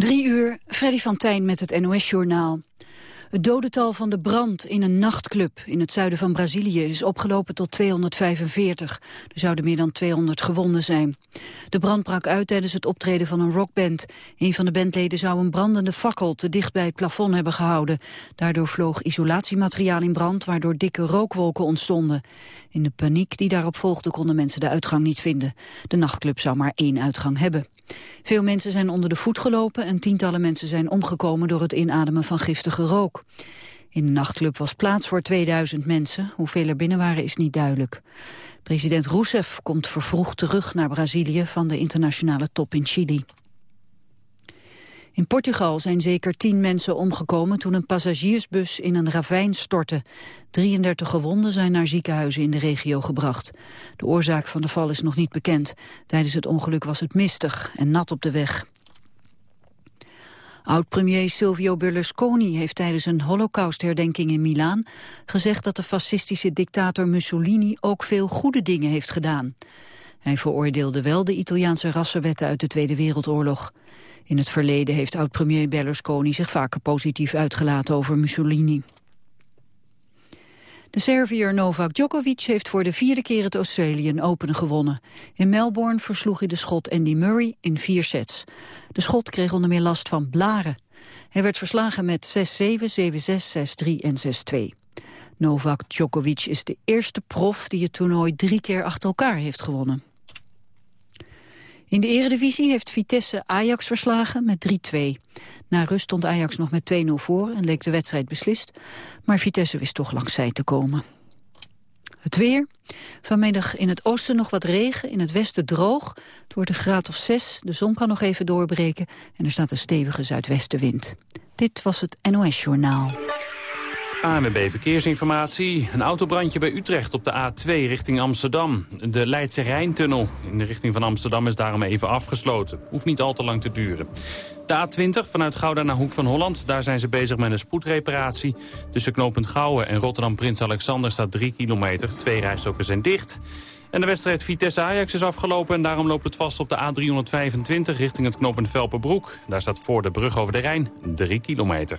Drie uur, Freddy van Tijn met het NOS-journaal. Het dodental van de brand in een nachtclub in het zuiden van Brazilië is opgelopen tot 245. Er zouden meer dan 200 gewonden zijn. De brand brak uit tijdens het optreden van een rockband. Een van de bandleden zou een brandende fakkel te dicht bij het plafond hebben gehouden. Daardoor vloog isolatiemateriaal in brand, waardoor dikke rookwolken ontstonden. In de paniek die daarop volgde konden mensen de uitgang niet vinden. De nachtclub zou maar één uitgang hebben. Veel mensen zijn onder de voet gelopen en tientallen mensen zijn omgekomen door het inademen van giftige rook. In de nachtclub was plaats voor 2000 mensen. Hoeveel er binnen waren is niet duidelijk. President Rousseff komt vervroegd terug naar Brazilië van de internationale top in Chili. In Portugal zijn zeker tien mensen omgekomen toen een passagiersbus in een ravijn stortte. 33 gewonden zijn naar ziekenhuizen in de regio gebracht. De oorzaak van de val is nog niet bekend. Tijdens het ongeluk was het mistig en nat op de weg. Oud-premier Silvio Berlusconi heeft tijdens een holocaustherdenking in Milaan gezegd dat de fascistische dictator Mussolini ook veel goede dingen heeft gedaan. Hij veroordeelde wel de Italiaanse rassenwetten uit de Tweede Wereldoorlog. In het verleden heeft oud-premier Berlusconi zich vaker positief uitgelaten over Mussolini. De Serviër Novak Djokovic heeft voor de vierde keer het Australian Open gewonnen. In Melbourne versloeg hij de schot Andy Murray in vier sets. De schot kreeg onder meer last van blaren. Hij werd verslagen met 6-7, 7-6, 6-3 en 6-2. Novak Djokovic is de eerste prof die het toernooi drie keer achter elkaar heeft gewonnen. In de eredivisie heeft Vitesse Ajax verslagen met 3-2. Na rust stond Ajax nog met 2-0 voor en leek de wedstrijd beslist. Maar Vitesse wist toch langs zij te komen. Het weer. Vanmiddag in het oosten nog wat regen, in het westen droog. Het wordt een graad of 6, de zon kan nog even doorbreken... en er staat een stevige zuidwestenwind. Dit was het NOS Journaal. ANWB Verkeersinformatie. Een autobrandje bij Utrecht op de A2 richting Amsterdam. De Leidse Rijntunnel in de richting van Amsterdam is daarom even afgesloten. Hoeft niet al te lang te duren. De A20 vanuit Gouda naar Hoek van Holland. Daar zijn ze bezig met een spoedreparatie. Tussen knooppunt Gouwen en Rotterdam-Prins Alexander staat 3 kilometer. Twee rijstokken zijn dicht. En de wedstrijd Vitesse-Ajax is afgelopen en daarom loopt het vast op de A325 richting het knooppunt Velperbroek. Daar staat voor de brug over de Rijn 3 kilometer.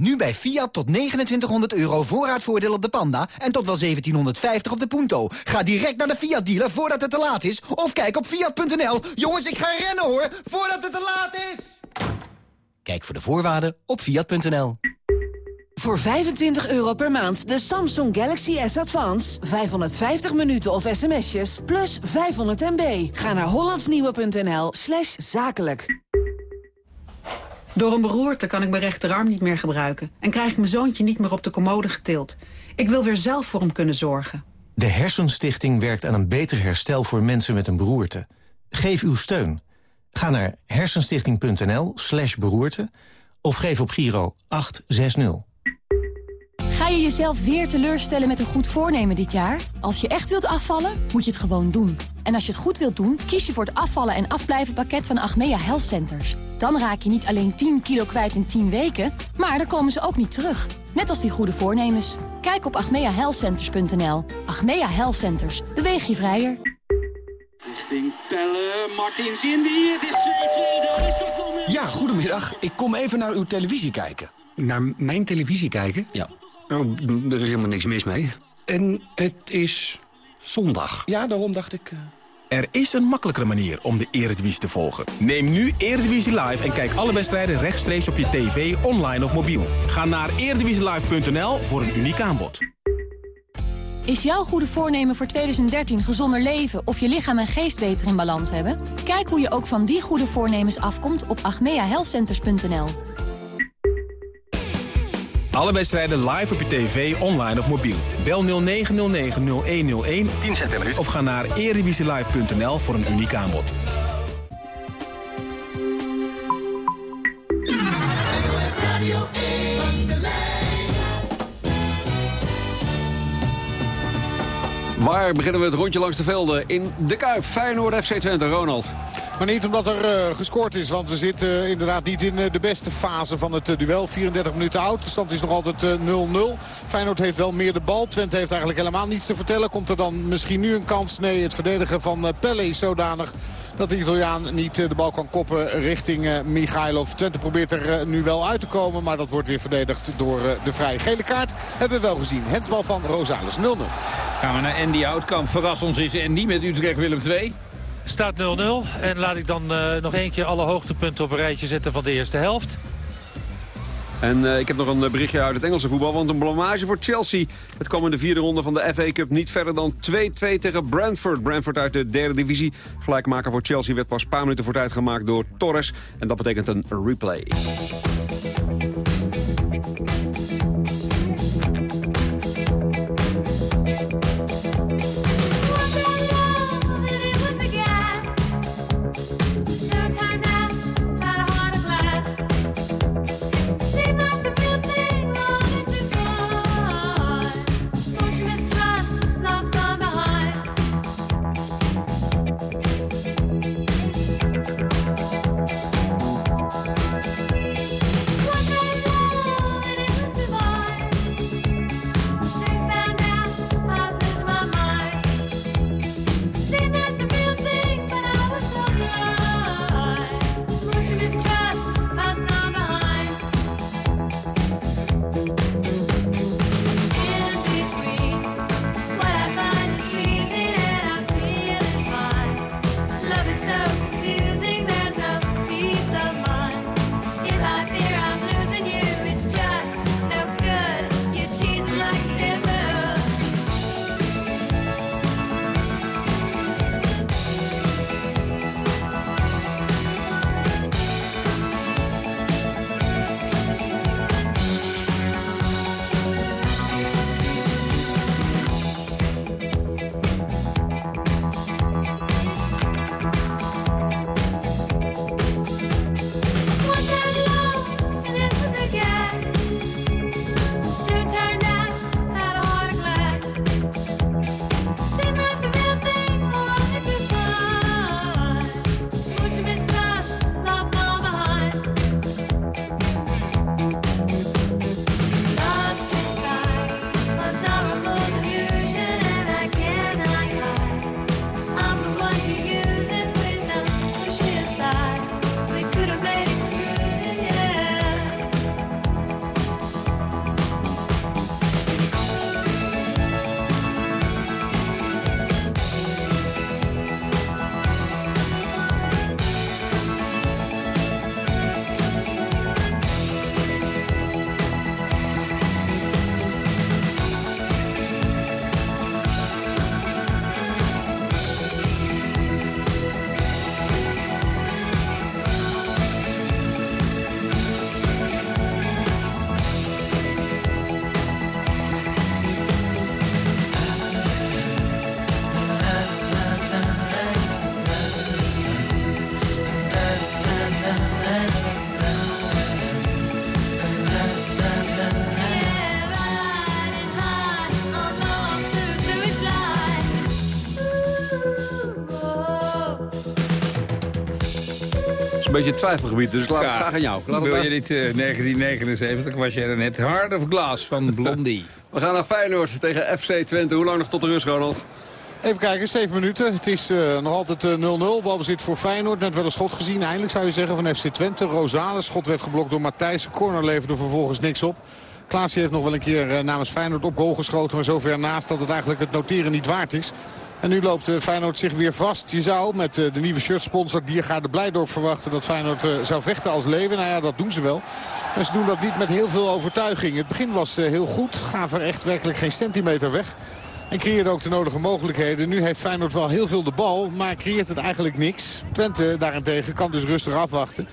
Nu bij Fiat tot 2900 euro voorraadvoordeel op de Panda en tot wel 1750 op de Punto. Ga direct naar de Fiat dealer voordat het te laat is of kijk op fiat.nl. Jongens, ik ga rennen hoor, voordat het te laat is. Kijk voor de voorwaarden op fiat.nl. Voor 25 euro per maand de Samsung Galaxy S Advance. 550 minuten of sms'jes plus 500 MB. Ga naar hollandsnieuwe.nl zakelijk. Door een beroerte kan ik mijn rechterarm niet meer gebruiken... en krijg ik mijn zoontje niet meer op de commode getild. Ik wil weer zelf voor hem kunnen zorgen. De Hersenstichting werkt aan een beter herstel voor mensen met een beroerte. Geef uw steun. Ga naar hersenstichting.nl slash beroerte... of geef op Giro 860. Ga je jezelf weer teleurstellen met een goed voornemen dit jaar? Als je echt wilt afvallen, moet je het gewoon doen. En als je het goed wilt doen, kies je voor het afvallen en afblijven pakket van Achmea Health Centers. Dan raak je niet alleen 10 kilo kwijt in 10 weken, maar dan komen ze ook niet terug. Net als die goede voornemens. Kijk op achmeahealthcenters.nl. Achmea Health Centers. Beweeg je vrijer. Richting Pelle, Martins Indy, het is 2-2, daar is toch nog Ja, goedemiddag. Ik kom even naar uw televisie kijken. Naar mijn televisie kijken? Ja. Oh, er is helemaal niks mis mee. En het is zondag. Ja, daarom dacht ik... Uh... Er is een makkelijkere manier om de Eredivisie te volgen. Neem nu Eredivisie Live en kijk alle wedstrijden rechtstreeks op je tv, online of mobiel. Ga naar eredivisielive.nl voor een uniek aanbod. Is jouw goede voornemen voor 2013 gezonder leven of je lichaam en geest beter in balans hebben? Kijk hoe je ook van die goede voornemens afkomt op agmeahealthcenters.nl. Alle wedstrijden live op je tv, online of mobiel. Bel 0909-0101 10 cent per minuut. Of ga naar erevisielive.nl voor een uniek aanbod. Waar beginnen we het rondje langs de velden? In de Kuip, Feyenoord FC Twente, Ronald. Maar niet omdat er uh, gescoord is, want we zitten uh, inderdaad niet in uh, de beste fase van het duel. 34 minuten oud, de stand is nog altijd 0-0. Feyenoord heeft wel meer de bal. Twente heeft eigenlijk helemaal niets te vertellen. Komt er dan misschien nu een kans? Nee, het verdedigen van Pelle is zodanig dat de Italiaan niet de bal kan koppen richting Michailov. Twente probeert er nu wel uit te komen, maar dat wordt weer verdedigd door de vrij. Gele kaart hebben we wel gezien. Hensbal van Rosales 0-0. Gaan we naar Andy Oudkamp. Verras ons is Andy met Utrecht Willem 2. Staat 0-0 en laat ik dan nog één keer alle hoogtepunten op een rijtje zetten van de eerste helft. En uh, ik heb nog een berichtje uit het Engelse voetbal. Want een blamage voor Chelsea. Het kwam in de vierde ronde van de FA Cup niet verder dan 2-2 tegen Brentford. Brentford uit de derde divisie. Gelijkmaker voor Chelsea werd pas een paar minuten voor tijd gemaakt door Torres. En dat betekent een replay. Beetje het twijfelgebied, dus laat ja, het graag aan jou. Laat wil je dit uh, 1979, was je er net. Hard of Glass van Blondie. We gaan naar Feyenoord tegen FC Twente. Hoe lang nog tot de rust, Ronald? Even kijken, 7 minuten. Het is uh, nog altijd 0-0. Uh, Balbezit voor Feyenoord. Net wel een schot gezien, eindelijk zou je zeggen, van FC Twente. Rosales, schot werd geblokt door Matthijs. Corner leverde vervolgens niks op. Klaasje heeft nog wel een keer uh, namens Feyenoord op goal geschoten. Maar zover naast dat het eigenlijk het noteren niet waard is. En nu loopt uh, Feyenoord zich weer vast. Je zou met uh, de nieuwe shirtsponsor Diergaarde Blijdorp verwachten dat Feyenoord uh, zou vechten als leven. Nou ja, dat doen ze wel. Maar ze doen dat niet met heel veel overtuiging. Het begin was heel goed. Gaven echt werkelijk geen centimeter weg. En creëerde ook de nodige mogelijkheden. Nu heeft Feyenoord wel heel veel de bal, maar creëert het eigenlijk niks. Twente daarentegen kan dus rustig afwachten.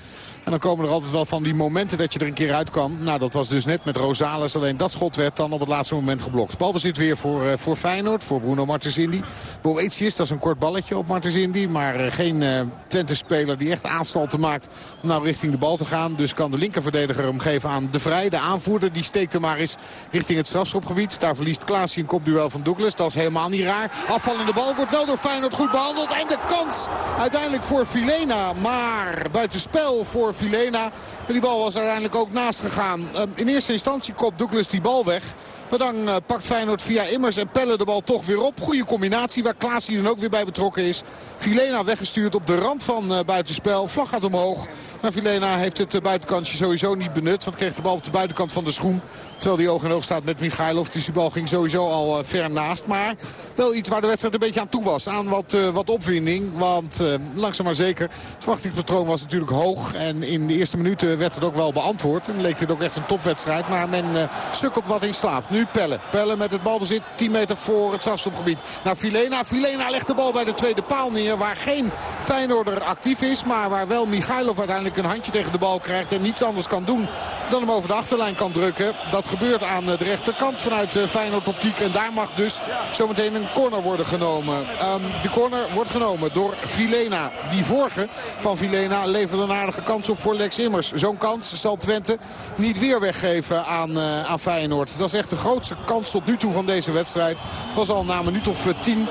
En dan komen er altijd wel van die momenten dat je er een keer uit kan. Nou, dat was dus net met Rosales. Alleen dat schot werd dan op het laatste moment geblokt. Balbezit weer voor, uh, voor Feyenoord, voor Bruno Martens Indy. Boetius, dat is een kort balletje op Martens Indy. Maar uh, geen uh, Twente-speler die echt aanstalten maakt om nou richting de bal te gaan. Dus kan de linkerverdediger hem geven aan De Vrij. De aanvoerder die steekt er maar eens richting het strafschopgebied. Daar verliest Klaasje een kopduel van Douglas. Dat is helemaal niet raar. Afvallende bal wordt wel door Feyenoord goed behandeld. En de kans uiteindelijk voor Filena. Maar buitenspel voor Filena. Maar die bal was uiteindelijk ook naast gegaan. in eerste instantie kopt Douglas die bal weg. Maar dan uh, pakt Feyenoord via Immers en Pelle de bal toch weer op. Goede combinatie waar Klaas hier dan ook weer bij betrokken is. Filena weggestuurd op de rand van uh, buitenspel. Vlag gaat omhoog. Maar Filena heeft het buitenkantje sowieso niet benut. Want kreeg de bal op de buitenkant van de schoen. Terwijl die oog in oog staat met Michailov. Dus die bal ging sowieso al ver naast. Maar wel iets waar de wedstrijd een beetje aan toe was. Aan wat, wat opwinding. Want langzaam maar zeker. Het verwachtingspatroon was natuurlijk hoog. En in de eerste minuten werd het ook wel beantwoord. En leek dit ook echt een topwedstrijd. Maar men sukkelt wat in slaap. Nu Pelle. Pelle met het balbezit 10 meter voor het strafstopgebied. Naar Filena. Filena legt de bal bij de tweede paal neer. Waar geen Feyenoorder actief is. Maar waar wel Michailov uiteindelijk een handje tegen de bal krijgt. En niets anders kan doen dan hem over de achterlijn kan drukken. Dat gebeurt aan de rechterkant vanuit Feyenoord optiek. En daar mag dus zometeen een corner worden genomen. Um, de corner wordt genomen door Filena. Die vorige van Filena leverde een aardige kans op voor Lex Immers. Zo'n kans zal Twente niet weer weggeven aan, uh, aan Feyenoord. Dat is echt een grootste kans tot nu toe van deze wedstrijd. Was al na een minuut of tien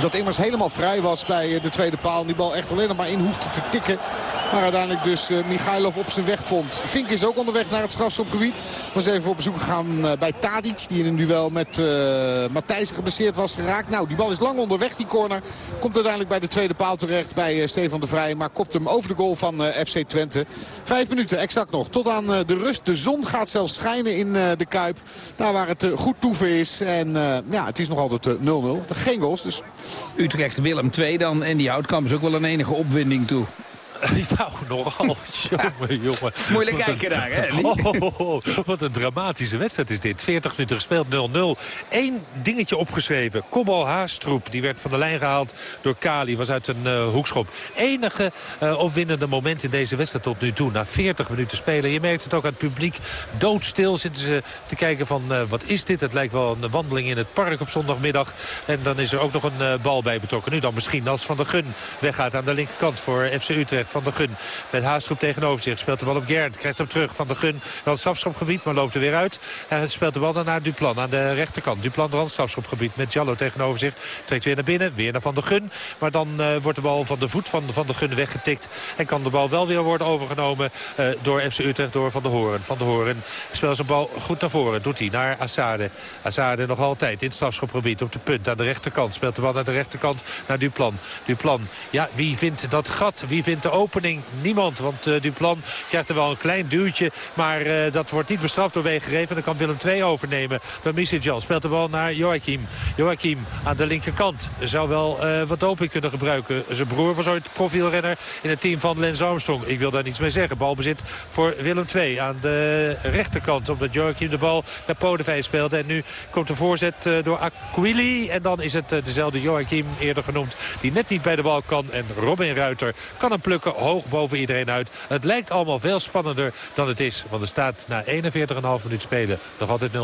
dat Immers helemaal vrij was bij de tweede paal. Die bal echt alleen nog maar in hoefde te tikken. Maar uiteindelijk dus uh, Michailov op zijn weg vond. Fink is ook onderweg naar het strafschopgebied. Was even op bezoek gegaan uh, bij Tadic. Die in een duel met uh, Matthijs geblesseerd was geraakt. Nou, die bal is lang onderweg, die corner. Komt uiteindelijk bij de tweede paal terecht bij Stefan de Vrij. Maar kopt hem over de goal van FC Twente. Vijf minuten exact nog. Tot aan de rust. De zon gaat zelfs schijnen in de Kuip. Daar waar het goed toeven is. En ja, het is nog altijd 0-0. Geen goals dus. Utrecht Willem 2 dan. En die Houtkamp is ook wel een enige opwinding toe. Nou, nogal. jongen, jongen. Moeilijk kijken daar, hè? Oh, oh, oh, wat een dramatische wedstrijd is dit. 40 minuten gespeeld, 0-0. Eén dingetje opgeschreven. Kobal Haastroep, die werd van de lijn gehaald door Kali. Was uit een uh, hoekschop. Enige uh, opwindende moment in deze wedstrijd tot nu toe. Na 40 minuten spelen. Je merkt het ook aan het publiek. Doodstil zitten ze te kijken van uh, wat is dit? Het lijkt wel een wandeling in het park op zondagmiddag. En dan is er ook nog een bal bij betrokken. Nu dan misschien als Van der Gun weggaat aan de linkerkant voor FC Utrecht van de Gun. Met Haastroep tegenover zich. Speelt de bal op Gerrit. Krijgt hem terug van de Gun. Dan het strafschopgebied, maar loopt er weer uit. En speelt de bal dan naar Duplan aan de rechterkant. Duplan dan het strafschopgebied met Jallo tegenover zich. Trekt weer naar binnen. Weer naar Van de Gun. Maar dan uh, wordt de bal van de voet van, van de Gun weggetikt. En kan de bal wel weer worden overgenomen uh, door FC Utrecht. Door Van de Horen. Van de Horen speelt zijn bal goed naar voren. Doet hij naar Assade. Assade nog altijd in het strafschopgebied op de punt aan de rechterkant. Speelt de bal naar de rechterkant naar Duplan. Duplan. Ja, wie vindt dat gat? Wie vindt de opening? Niemand, want uh, Duplan krijgt er wel een klein duwtje. Maar uh, dat wordt niet bestraft door Wegegeven. Dan kan Willem II overnemen. Dan Misitjan speelt de bal naar Joachim. Joachim aan de linkerkant zou wel uh, wat doping kunnen gebruiken. Zijn broer was ooit profielrenner in het team van Lens Armstrong. Ik wil daar niets mee zeggen. Balbezit voor Willem II aan de rechterkant. Omdat Joachim de bal naar Podevij speelde. En nu komt de voorzet door Aquili. En dan is het dezelfde Joachim eerder genoemd. Die net niet bij de bal kan. En Robin Ruiter kan hem plukken hoog boven iedereen uit. Het lijkt allemaal veel spannender dan het is. Want er staat na 41,5 minuut spelen nog altijd 0-0.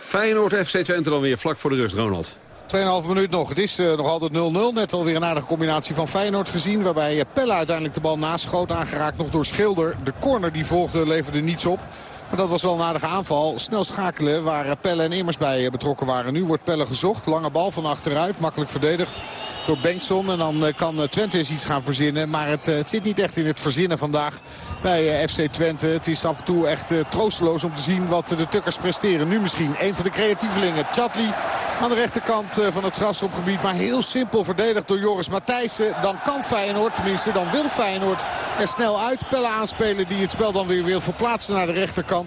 Feyenoord FC Twente dan weer vlak voor de rust, Ronald. 2,5 minuut nog. Het is uh, nog altijd 0-0. Net wel weer een aardige combinatie van Feyenoord gezien. Waarbij uh, Pelle uiteindelijk de bal naschoot. Aangeraakt nog door Schilder. De corner die volgde leverde niets op. Maar dat was wel een aardige aanval. Snel schakelen waar eh, Pelle en Immers bij betrokken waren. Nu wordt Pelle gezocht. Lange bal van achteruit. Makkelijk verdedigd door Bengtson. En dan kan Twente eens iets gaan verzinnen. Maar het, het, zit niet echt in het verzinnen vandaag bij FC Twente. Het is af en toe echt troosteloos om te zien wat de Tukkers presteren. Nu misschien een van de creatievelingen. Chatli aan de rechterkant van het strafschopgebied. Maar heel simpel verdedigd door Joris Matthijssen. Dan kan Feyenoord, tenminste dan wil Feyenoord er snel uit. Pellen aanspelen die het spel dan weer wil verplaatsen naar de rechterkant.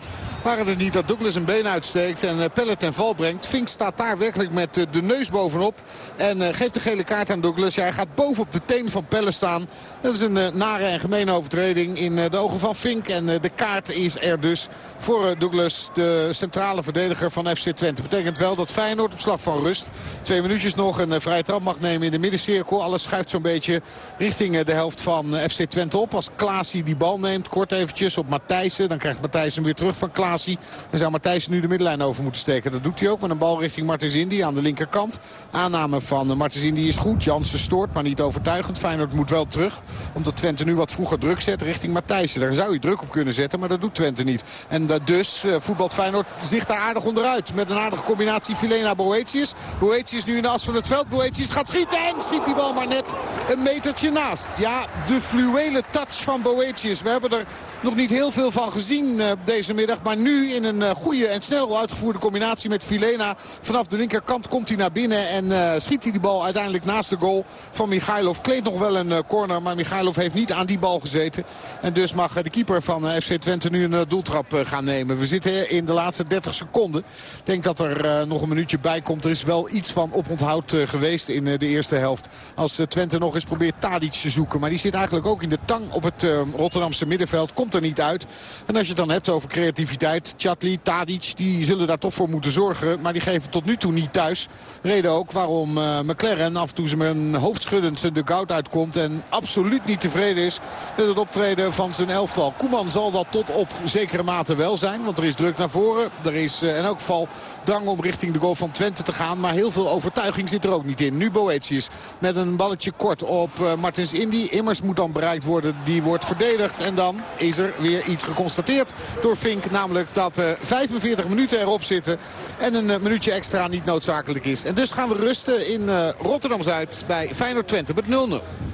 Waren het niet dat Douglas een been uitsteekt en uh, Pelle ten val brengt. Fink staat daar werkelijk met uh, de neus bovenop. En uh, geeft de gele kaart aan Douglas. Ja, hij gaat bovenop de teen van Pelle staan. Dat is een nare en gemene overtreding in de ogen van Fink. En de kaart is er dus voor Douglas, de centrale verdediger van FC Twente. Betekent wel dat Feyenoord op slag van rust. Twee minuutjes nog een vrije trap mag nemen in de middencirkel. Alles schuift zo'n beetje richting de helft van FC Twente op. Als Klaasie die bal neemt, kort eventjes op Matthijssen. Dan krijgt Matthijssen weer terug van Klaasie. Dan zou Matthijssen nu de middenlijn over moeten steken. Dat doet hij ook met een bal richting Martens Indy aan de linkerkant. Aanname van Martens Indy is goed. Jansen stoort, maar niet overtuigend. Feyenoord moet wel terug. Omdat Twente nu wat vroeger druk zet richting Matthijssen. Daar zou je druk op kunnen zetten, maar dat doet Twente niet. En dus voetbalt Feyenoord zich daar aardig onderuit. Met een aardige combinatie Filena Boetius. Boetius nu in de as van het veld. Boetius gaat schieten en schiet die bal maar net een metertje naast. Ja, de fluwele touch van Boetius. We hebben er nog niet heel veel van gezien uh, deze middag. Maar nu in een uh, goede en snel uitgevoerde combinatie met Filena. Vanaf de linkerkant komt hij naar binnen en uh, schiet hij die bal uiteindelijk naast de goal van Michailov. Kleedt nog wel een corner, maar Michailov heeft niet aan die bal gezeten. En dus mag de keeper van FC Twente nu een doeltrap gaan nemen. We zitten in de laatste 30 seconden. Ik denk dat er nog een minuutje bij komt. Er is wel iets van oponthoud geweest in de eerste helft. Als Twente nog eens probeert Tadic te zoeken. Maar die zit eigenlijk ook in de tang op het Rotterdamse middenveld. Komt er niet uit. En als je het dan hebt over creativiteit. Chatli, Tadic, die zullen daar toch voor moeten zorgen. Maar die geven tot nu toe niet thuis. Reden ook waarom uh, McLaren af en toe zijn hoofdschuddend zijn dugout uitkomt. En absoluut niet tevreden is met het optreden van zijn elftal. Koeman zal dat tot op zekere mate wel zijn. Want er is druk naar voren. Er is uh, in elk geval drang om richting de goal van Twente te gaan. Maar heel veel overtuiging zit er ook niet in. Nu Boetius met een balletje kort op uh, Martins Indy. Immers moet dan bereikt worden. Die wordt verdedigd. En dan is er weer iets geconstateerd door Fink. Namelijk dat uh, 45 minuten erop zitten. En een uh, minuutje extra niet noodzakelijk is. En dus gaan we rusten in uh, Rotterdam-Zuid bij Feyenoord Twente met 0-0.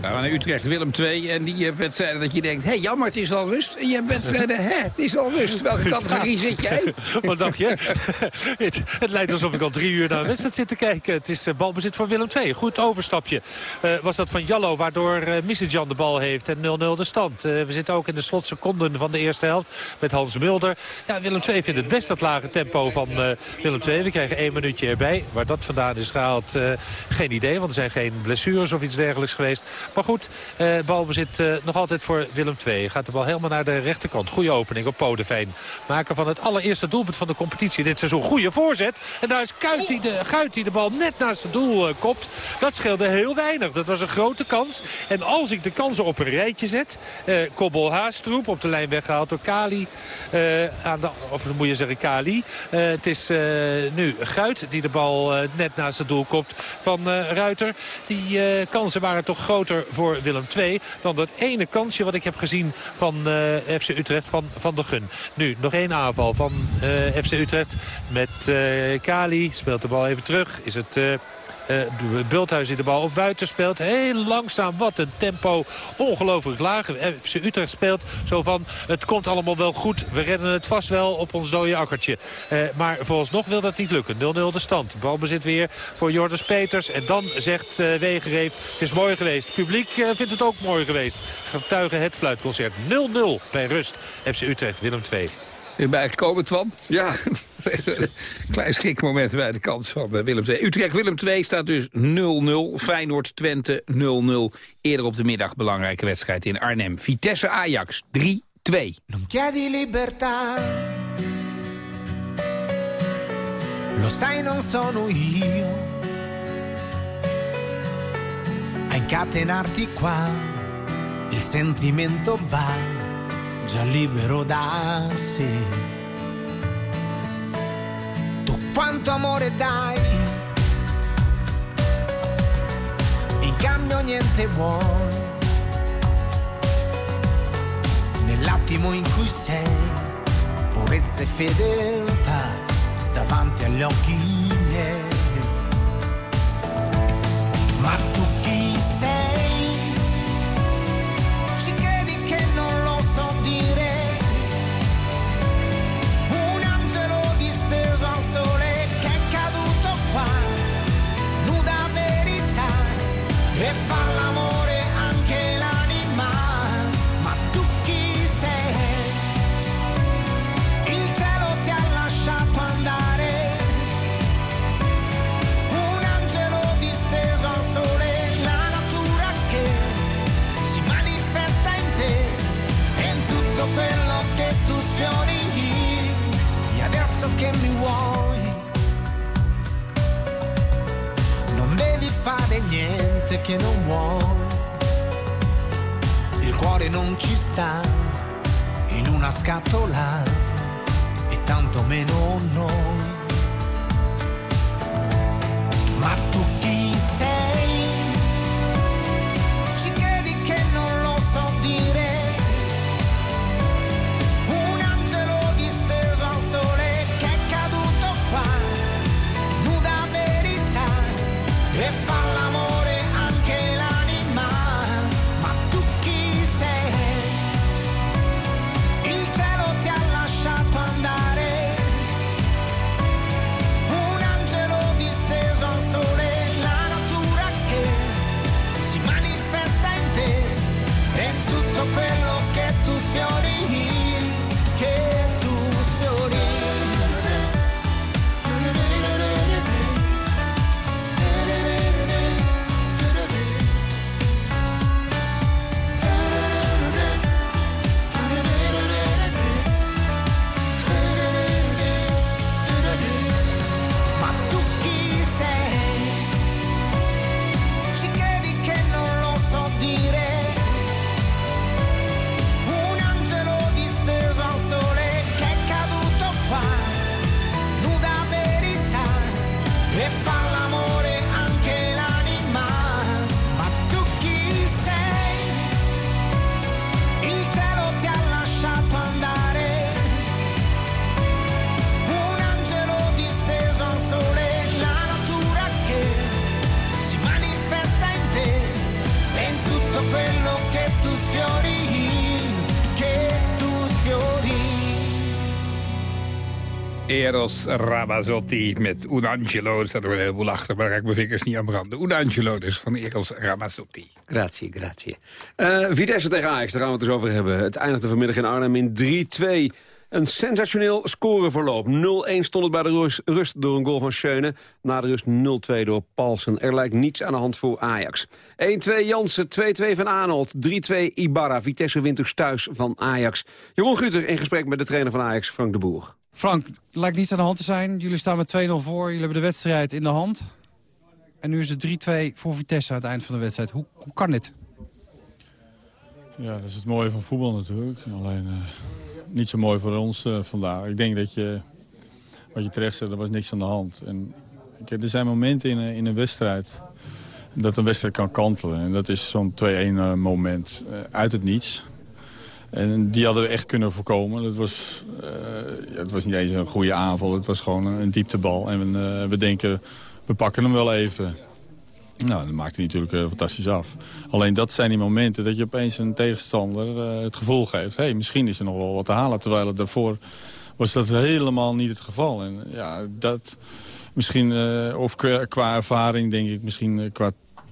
We gaan naar Utrecht, Willem 2. En die wedstrijden dat je denkt, hé hey, jammer, het is al rust. En je hebt wedstrijden, hè, het is al rust. Welke categorie zit jij? Wat dacht je? het, het, lijkt alsof ik al drie uur naar een wedstrijd zit te kijken. Het is uh, balbezit voor Willem 2. Goed overstapje uh, was dat van Jallo, waardoor uh, Misitjan de bal heeft. En 0-0 de stand. we zitten ook in de slotseconden van de eerste helft met Hans Mulder. Ja, Willem II vindt het best dat lage tempo van uh, Willem II. We krijgen één minuutje erbij. Waar dat vandaan is gehaald, uh, geen idee. Want er zijn geen blessures of iets dergelijks geweest. Maar goed, uh, balbezit nog altijd voor Willem II. Gaat de bal helemaal naar de rechterkant. Goede opening op Podeveen. Maken van het allereerste doelpunt van de competitie dit seizoen. Goede voorzet. En daar is Kuit die de, Guit die de bal net naast het doel kopt. Dat scheelde heel weinig. Dat was een grote kans. En als ik de kansen op een rijtje zet. Kobbel Haastroep op de lijn weggehaald door Kali. Aan de, of moet je zeggen Kali. Uh, het is uh, nu Guit die de bal net naast het doel kopt van Ruiter. Die kansen waren toch groter voor Willem II dan dat ene kansje wat ik heb gezien van FC Utrecht van, van de Gun. Nu nog één aanval van FC Utrecht met Kali. Speelt de bal even terug. Is het... Uh, Bulthuis die de bal op buiten speelt. Heel langzaam. Wat een tempo. Ongelooflijk laag. FC Utrecht speelt zo van... Het komt allemaal wel goed. We redden het vast wel op ons dode akkertje. Uh, maar nog wil dat niet lukken. 0-0 de stand. Balbezit weer voor Jordens Peters. En dan zegt uh, Wegereef... Het is mooi geweest. Het publiek vindt het ook mooi geweest. Getuigen het fluitconcert. 0-0 bij rust. FC Utrecht, Willem 2. Weer bijgekomen, Twan? Ja. Klein schrikmoment bij de kans van Willem II. Utrecht-Willem II staat dus 0-0. Feyenoord-Twente 0-0. Eerder op de middag belangrijke wedstrijd in Arnhem. Vitesse-Ajax 3-2. Non chiedi libertà Lo sai non sono io A incatenarti qua Il sentimento va Già libero da sé quanto amore dai. In cambio niente vuoi. Nell'attimo in cui sei, purezza e fedeltà davanti agli occhi miei. Ma che non vuoi. Il cuore non ci sta in una scatola e tanto meno noi. Eros Ramazzotti met Unangelo. Er staat er een heleboel achter, maar raak mijn vingers niet aan branden. Unangelo dus, van Eros Ramazzotti. Grazie, grazie. Eh Vitesse tegen Ajax, daar gaan we het dus over hebben. Het eindigde vanmiddag in Arnhem in 3-2. Een sensationeel scoreverloop. 0-1 stond het bij de rust, rust door een goal van Schöne. Na de rust 0-2 door Paulsen. Er lijkt niets aan de hand voor Ajax. 1-2 Jansen, 2-2 van Arnold, 3-2 Ibarra. Vitesse wint dus thuis van Ajax. Jeroen Guter in gesprek met de trainer van Ajax, Frank de Boer. Frank, lijkt niets aan de hand te zijn. Jullie staan met 2-0 voor. Jullie hebben de wedstrijd in de hand. En nu is het 3-2 voor Vitesse aan het eind van de wedstrijd. Hoe, hoe kan dit? Ja, dat is het mooie van voetbal natuurlijk. Alleen eh, niet zo mooi voor ons eh, vandaag. Ik denk dat je, wat je terecht zegt, er was niks aan de hand. En, kijk, er zijn momenten in, een- in een wedstrijd dat een wedstrijd kan kantelen. En dat is zo'n 2-1 eh, moment eh, uit het niets. En die hadden we echt kunnen voorkomen. Dat was, ja, het was niet eens een goede aanval. Het was gewoon een, dieptebal. En eh, we denken, we pakken hem wel even. Nou, dat maakt hij natuurlijk eh, fantastisch af. Alleen dat zijn die momenten dat je opeens een tegenstander het gevoel geeft... hey, misschien is er nog wel wat te halen. Terwijl het daarvoor was dat helemaal niet het geval. En ja, dat misschien, of qua, qua ervaring denk ik, misschien qua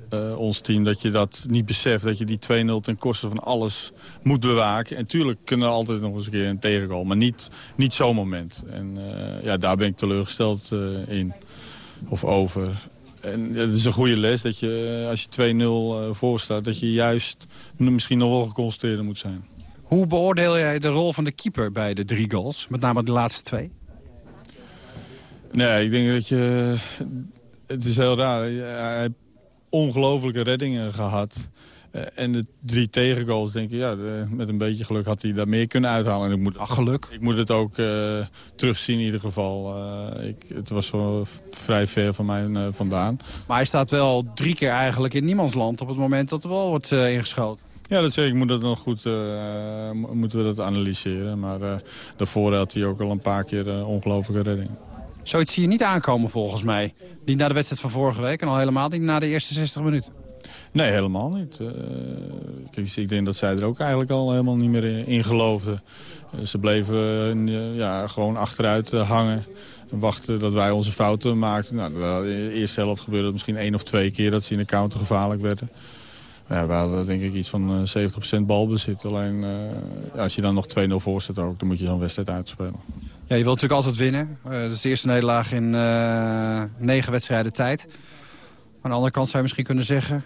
eh, ons team... dat je dat niet beseft, dat je die 2-0 ten koste van alles moet bewaken. En tuurlijk kunnen er altijd nog eens een keer een tegengoal, maar niet, niet zo'n moment. En eh, ja, daar ben ik teleurgesteld eh, in, of over... En het is een goede les dat je, als je 2-0 eh, voor staat... dat je juist misschien nog wel geconcentreerder moet zijn. Hoe beoordeel jij de rol van de keeper bij de drie goals? Met name de laatste twee. Nee, ik denk dat je... Het is heel raar. Hij ongelofelijke reddingen gehad. Eh, En de drie tegengoals, denk ik, ja, de- met een beetje geluk had hij daar meer kunnen uithalen. En ik moet, Ach, geluk. Ik moet het ook eh, terugzien in ieder geval. Eh, ik, het was wel vrij ver van mij vandaan. Maar hij staat wel drie keer eigenlijk in niemands land... op het moment dat de bal wordt ingeschoten. Ja, dat zeg ik. Moet dat nog goed, mo- moeten we dat analyseren. Maar daarvoor had hij ook al een paar keer ongelofelijke redding. Zoiets zie je niet aankomen volgens mij. Niet na de wedstrijd van vorige week en al helemaal niet na de eerste 60 minuten. Nee, helemaal niet. Eh, ik denk dat zij er ook eigenlijk al helemaal niet meer in- geloofden. Eh, ze bleven eh, ja, gewoon achteruit hangen. En wachten dat wij onze fouten maakten. Nou, de eerste helft gebeurde het misschien één of twee keer dat ze in de counter gevaarlijk werden. Ja, we hadden denk ik iets van eh, 70% balbezit. Alleen als je dan nog 2-0 voor staat ook, dan moet je zo'n wedstrijd uitspelen. Ja, je wilt natuurlijk altijd winnen. Eh, dat is de eerste nederlaag in eh, negen wedstrijden tijd. Aan de andere kant zou je misschien kunnen zeggen...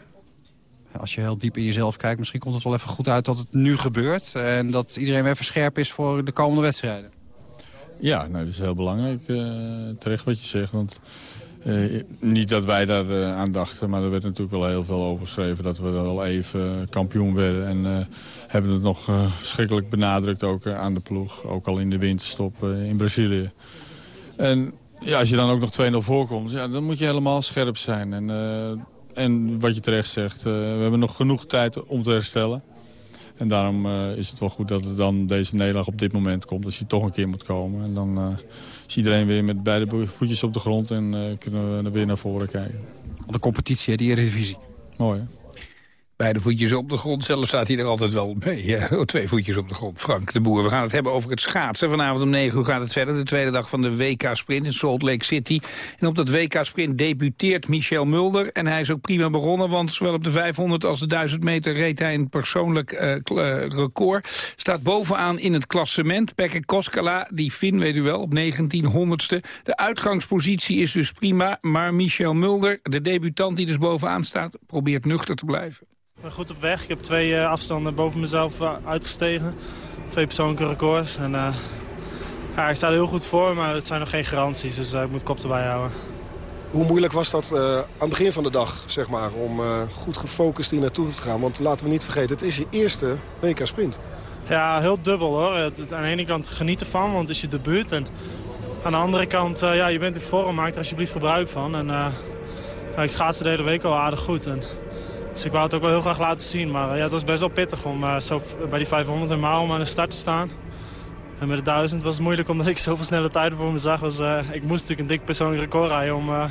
als je heel diep in jezelf kijkt... misschien komt het wel even goed uit dat het nu gebeurt... en dat iedereen weer even scherp is voor de komende wedstrijden. Ja, nou, dat is heel belangrijk. eh, terecht wat je zegt. Want Eh, niet dat wij daar aan dachten, maar er werd natuurlijk wel heel veel over geschreven... dat we wel even kampioen werden. En eh, hebben het nog verschrikkelijk benadrukt ook aan de ploeg. Ook al in de winterstop in Brazilië. En ja, als je dan ook nog 2-0 voorkomt, ja, dan moet je helemaal scherp zijn. En, en wat je terecht zegt, we hebben nog genoeg tijd om te herstellen. En daarom is het wel goed dat er dan deze nederlaag op dit moment komt. Als hij toch een keer moet komen. En dan is iedereen weer met beide voetjes op de grond en eh, kunnen we weer naar voren kijken. De competitie, hè, die Eredivisie. Mooi, hè? Beide voetjes op de grond. Zelf staat hij er altijd wel mee. Oh, twee voetjes op de grond. Frank de Boer. We gaan het hebben over het schaatsen. Vanavond om 9 uur gaat het verder. De tweede dag van de WK-sprint in Salt Lake City. En op dat WK-sprint debuteert Michel Mulder. En hij is ook prima begonnen, want zowel op de 500 als de 1000 meter reed hij een persoonlijk eh, eh, record. Staat bovenaan in het klassement. Pekka Koskala, die Fin, weet u wel, op 1900ste. De uitgangspositie is dus prima, maar Michel Mulder, de debutant die dus bovenaan staat, probeert nuchter te blijven. Ik ben goed op weg. Ik heb twee eh, afstanden boven mezelf eh, uitgestegen. Twee persoonlijke records. En, eh, ja, ik sta er heel goed voor, maar het zijn nog geen garanties. Dus eh, ik moet kop erbij houden. Hoe moeilijk was dat eh, aan het begin van de dag, zeg maar, om eh, goed gefocust hier naartoe te gaan? Want laten we niet vergeten, het is je eerste WK-sprint. Ja, heel dubbel hoor. Het- aan de ene kant geniet ervan, want het is je debuut. En aan de andere kant, eh, ja, je bent in vorm, maak er alsjeblieft gebruik van. En ik schaatste de hele week al aardig goed. En, dus ik wou het ook wel heel graag laten zien. Maar eh, ja, het was best wel pittig om eh, zo bij die 500 en maal om aan de start te staan. En met de 1000 was het moeilijk omdat ik zoveel snelle tijden voor me zag. Was, eh, ik moest natuurlijk een dik persoonlijk record rijden om, eh,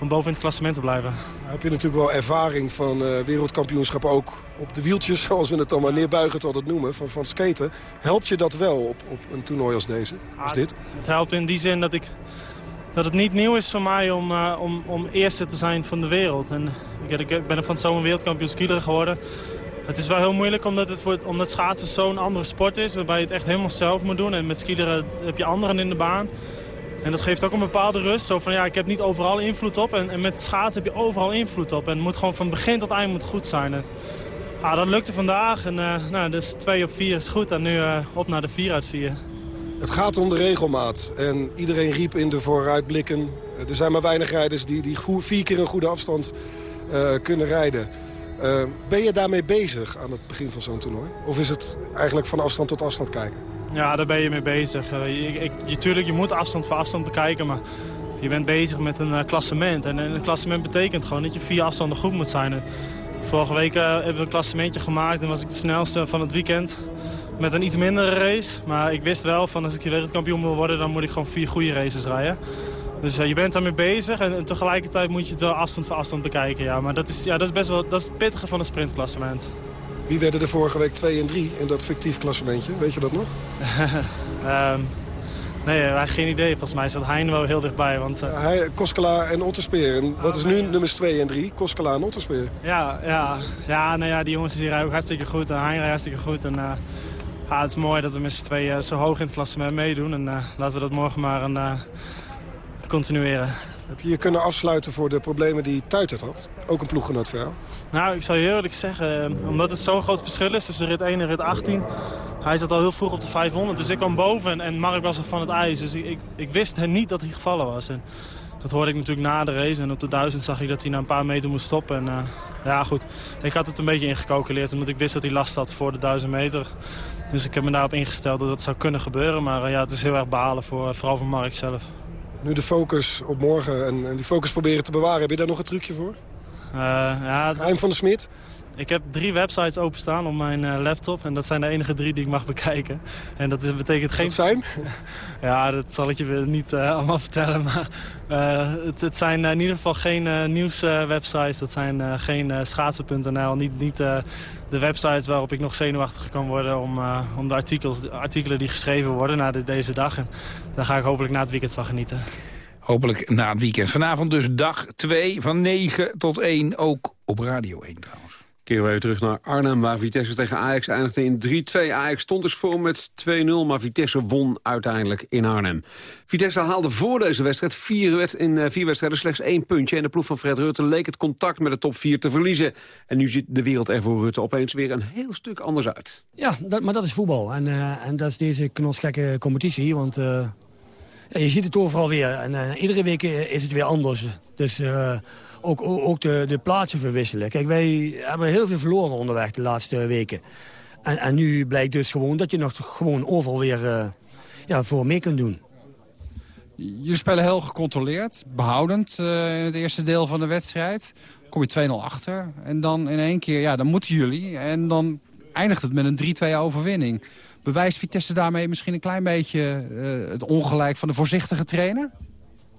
om boven in het klassement te blijven. Heb je natuurlijk wel ervaring van eh wereldkampioenschap ook op de wieltjes, zoals we het dan maar neerbuigend altijd noemen, van, van skaten. Helpt je dat wel op, op een toernooi als deze, als dit? Het helpt in die zin dat, ik, dat het niet nieuw is voor mij om, eh, om, om eerste te zijn van de wereld. En ik, ik ben van het zomer wereldkampioen skileren geworden. Het is wel heel moeilijk omdat, het voor, omdat schaatsen zo'n andere sport is. Waarbij je het echt helemaal zelf moet doen. En met skileren heb je anderen in de baan. En dat geeft ook een bepaalde rust. Zo van ja, ik heb niet overal invloed op. En, en met schaatsen heb je overal invloed op. En het moet gewoon van begin tot eind moet goed zijn. Ah, dat lukte vandaag. En eh, nou, dus 2 op 4 is goed. En nu eh, op naar de 4 uit 4. Het gaat om de regelmaat. En iedereen riep in de vooruitblikken. eh, Er zijn maar weinig rijders die, die vier keer een goede afstand eh, kunnen rijden. Eh, ben je daarmee bezig aan het begin van zo'n toernooi? Of is het eigenlijk van afstand tot afstand kijken? Ja, daar ben je mee bezig. Eh, je, je, moet afstand voor afstand bekijken, maar je bent bezig met een klassement. En een klassement betekent gewoon dat je vier afstanden goed moet zijn. Vorige week hebben we een klassementje gemaakt en was ik de snelste van het weekend. Met een iets mindere race. Maar ik wist wel van als ik wereldkampioen wil worden, dan moet ik gewoon vier goede races rijden. Dus eh, je bent daarmee bezig en, en tegelijkertijd moet je het wel afstand voor afstand bekijken. Ja. Maar dat is, ja, dat is best wel dat is het pittige van een sprintklassement. Wie werden er vorige week 2 en 3 in dat fictief klassementje? Weet je dat nog? Ehm, nee, wij hebben geen idee. Volgens mij staat Hein wel heel dichtbij. Want, eh, Hij, Koskela en Otterspeer. En wat is nu nummers 2 en 3? Koskela en Otterspeer. Ja, ja, ja, nou ja, die jongens die rijden ook hartstikke goed. En Hein rijdt hartstikke goed. En, eh, ja, het is mooi dat we met z'n tweeën zo hoog in het klassement meedoen. En eh, laten we dat morgen maar een, eh, continueren. Heb je je kunnen afsluiten voor de problemen die Tuitert had? Ook een ploeggenoot voor jou? Nou, ik zal je heel eerlijk zeggen, eh, omdat het zo'n groot verschil is tussen rit 1 en rit 18... Hij zat al heel vroeg op de 500, dus ik kwam boven en, en Mark was al van het ijs. Dus ik, ik, ik wist niet dat hij gevallen was. En dat hoorde ik natuurlijk na de race. En op de 1000 zag ik dat hij na een paar meter moest stoppen. En eh, ja, goed, ik had het een beetje ingecalculeerd, omdat ik wist dat hij last had voor de 1000 meter. Dus ik heb me daarop ingesteld dat dat zou kunnen gebeuren. Maar eh, ja, het is heel erg balen, voor, vooral voor Mark zelf. Nu de focus op morgen en, en die focus proberen te bewaren. Heb je daar nog een trucje voor? Uh, ja, Geheim van de Smit? Ik heb drie websites openstaan op mijn uh, laptop. En dat zijn de enige drie die ik mag bekijken. En dat betekent geen... Wat zijn? ja, dat zal ik je niet uh, allemaal vertellen. Maar uh, het, het, zijn in ieder geval geen nieuwswebsites. dat zijn geen schaatsen.nl. Niet, niet de websites waarop ik nog zenuwachtig kan worden... om, om de, artikels, de artikelen die geschreven worden na de, deze dag. En daar ga ik hopelijk na het weekend van genieten. Hopelijk na het weekend. Vanavond dus dag 2 van 9 tot 1, ook op Radio 1 trouwens. Keren we even terug naar Arnhem, waar Vitesse tegen Ajax eindigde in 3-2. Ajax stond dus voor met 2-0, maar Vitesse won uiteindelijk in Arnhem. Vitesse haalde voor deze wedstrijd vier wet in vier wedstrijden slechts één puntje. En de ploeg van Fred Rutte leek het contact met de top 4 te verliezen. En nu ziet de wereld er voor Rutte opeens weer een heel stuk anders uit. Ja, dat, maar dat is voetbal. En, uh, en dat is deze knotsgekke competitie. Want ja, je ziet het overal weer. En iedere week is het weer anders. Dus ook, ook de, de plaatsen verwisselen. Kijk, wij hebben heel veel verloren onderweg de laatste weken. En, en nu blijkt dus gewoon dat je nog gewoon overal weer uh, ja, voor mee kunt doen. Jullie spelen heel gecontroleerd, behoudend in het eerste deel van de wedstrijd. Kom je 2-0 achter en dan in één keer, ja, dan moeten jullie. En dan eindigt het met een 3-2 overwinning. Bewijst Vitesse daarmee misschien een klein beetje uh, het ongelijk van de voorzichtige trainer?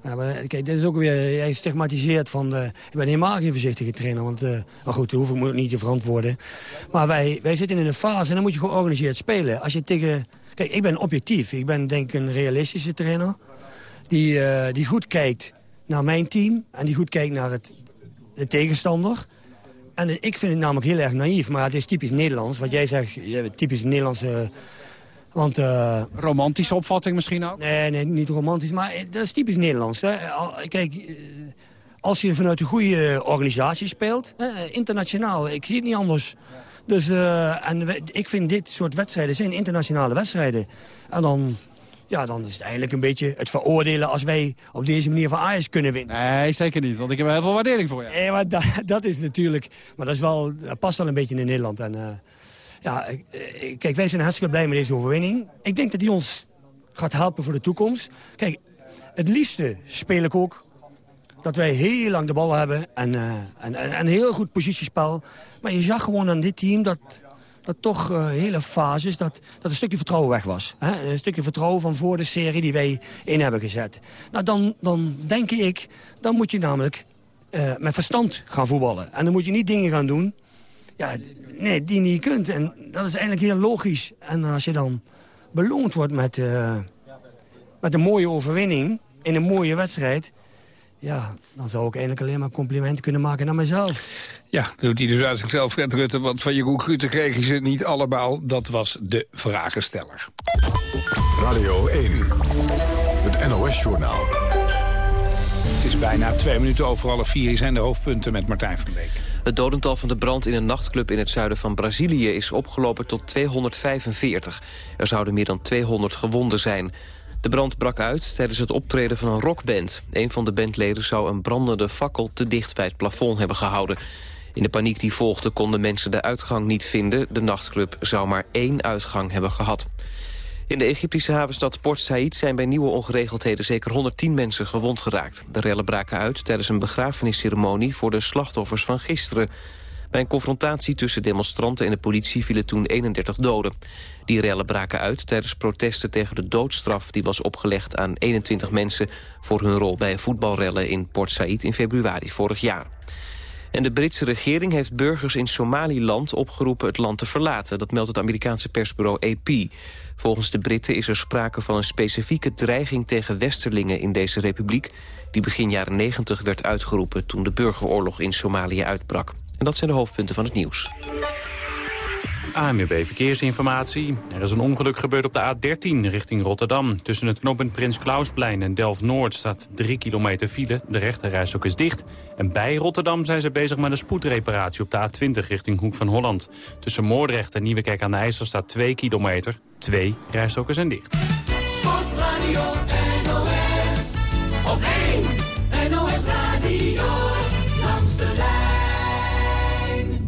Maar kijk, dit is ook weer, jij stigmatiseert van, uh, ik ben helemaal geen voorzichtige trainer. Want, uh, maar goed, dat hoef ik niet te verantwoorden. Maar wij, wij zitten in een fase en dan moet je georganiseerd spelen. Als je tegen, kijk, ik ben objectief. Ik ben denk ik een realistische trainer. Die, die goed kijkt naar mijn team en die goed kijkt naar het, de tegenstander. En ik vind het namelijk heel erg naïef, maar het is typisch Nederlands. Wat jij zegt, typisch Nederlandse... Want, uh, Romantische opvatting misschien ook? Nee, nee, niet romantisch, maar dat is typisch Nederlands. Hè. Kijk, als je vanuit een goede organisatie speelt, internationaal, ik zie het niet anders. Dus, uh, en ik vind dit soort wedstrijden zijn internationale wedstrijden. En dan ja, dan is het eigenlijk een beetje het veroordelen... als wij op deze manier van Ajax kunnen winnen. Nee, zeker niet, want ik heb heel veel waardering voor je. Nee, maar dat, dat is natuurlijk... Maar dat, is wel, dat past wel een beetje in Nederland. En, uh, ja, kijk, wij zijn hartstikke blij met deze overwinning. Ik denk dat die ons gaat helpen voor de toekomst. Kijk, het liefste speel ik ook dat wij heel lang de bal hebben en, uh, en, en, een heel goed positiespel. Maar je zag gewoon aan dit team dat dat toch uh, hele fases, dat, dat een stukje vertrouwen weg was. Hè? Een stukje vertrouwen van voor de serie die wij in hebben gezet. Nou, dan, dan denk ik, dan moet je namelijk met verstand gaan voetballen. En dan moet je niet dingen gaan doen ja, nee, die niet kunt. En dat is eigenlijk heel logisch. En als je dan beloond wordt met, uh, met een mooie overwinning in een mooie wedstrijd... Ja, dan zou ik eigenlijk alleen maar complimenten kunnen maken naar mezelf. Ja, dat doet hij dus uit zichzelf, Fred Rutte. Want van Jeroen Grutte kregen ze niet allemaal. Dat was de vragensteller. Radio 1, het NOS-journaal. Het is bijna twee minuten over alle vier. Hier zijn de hoofdpunten met Martijn van Beek. Het dodental van de brand in een nachtclub in het zuiden van Brazilië... is opgelopen tot 245. Er zouden meer dan 200 gewonden zijn. De brand brak uit tijdens het optreden van een rockband. Een van de bandleden zou een brandende fakkel te dicht bij het plafond hebben gehouden. In de paniek die volgde konden mensen de uitgang niet vinden. De nachtclub zou maar één uitgang hebben gehad. In de Egyptische havenstad Port Said zijn bij nieuwe ongeregeldheden zeker 110 mensen gewond geraakt. De rellen braken uit tijdens een begrafenisceremonie voor de slachtoffers van gisteren. Bij een confrontatie tussen demonstranten en de politie vielen toen 31 doden. Die rellen braken uit tijdens protesten tegen de doodstraf... die was opgelegd aan 21 mensen voor hun rol bij voetbalrellen in Port Said in februari vorig jaar. En de Britse regering heeft burgers in Somaliland opgeroepen het land te verlaten. Dat meldt het Amerikaanse persbureau AP. Volgens de Britten is er sprake van een specifieke dreiging tegen westerlingen in deze republiek... die begin jaren 90 werd uitgeroepen toen de burgeroorlog in Somalië uitbrak. En dat zijn de hoofdpunten van het nieuws. ANWB Verkeersinformatie. Er is een ongeluk gebeurd op de A13 richting Rotterdam. Tussen het knooppunt Prins Klausplein en Delft-Noord staat 3 kilometer file. De rechterrijstok is dicht. En bij Rotterdam zijn ze bezig met een spoedreparatie op de A20 richting Hoek van Holland. Tussen Moordrecht en Nieuwekerk aan de IJssel staat 2 kilometer. Twee rijstokken zijn dicht. Sportradio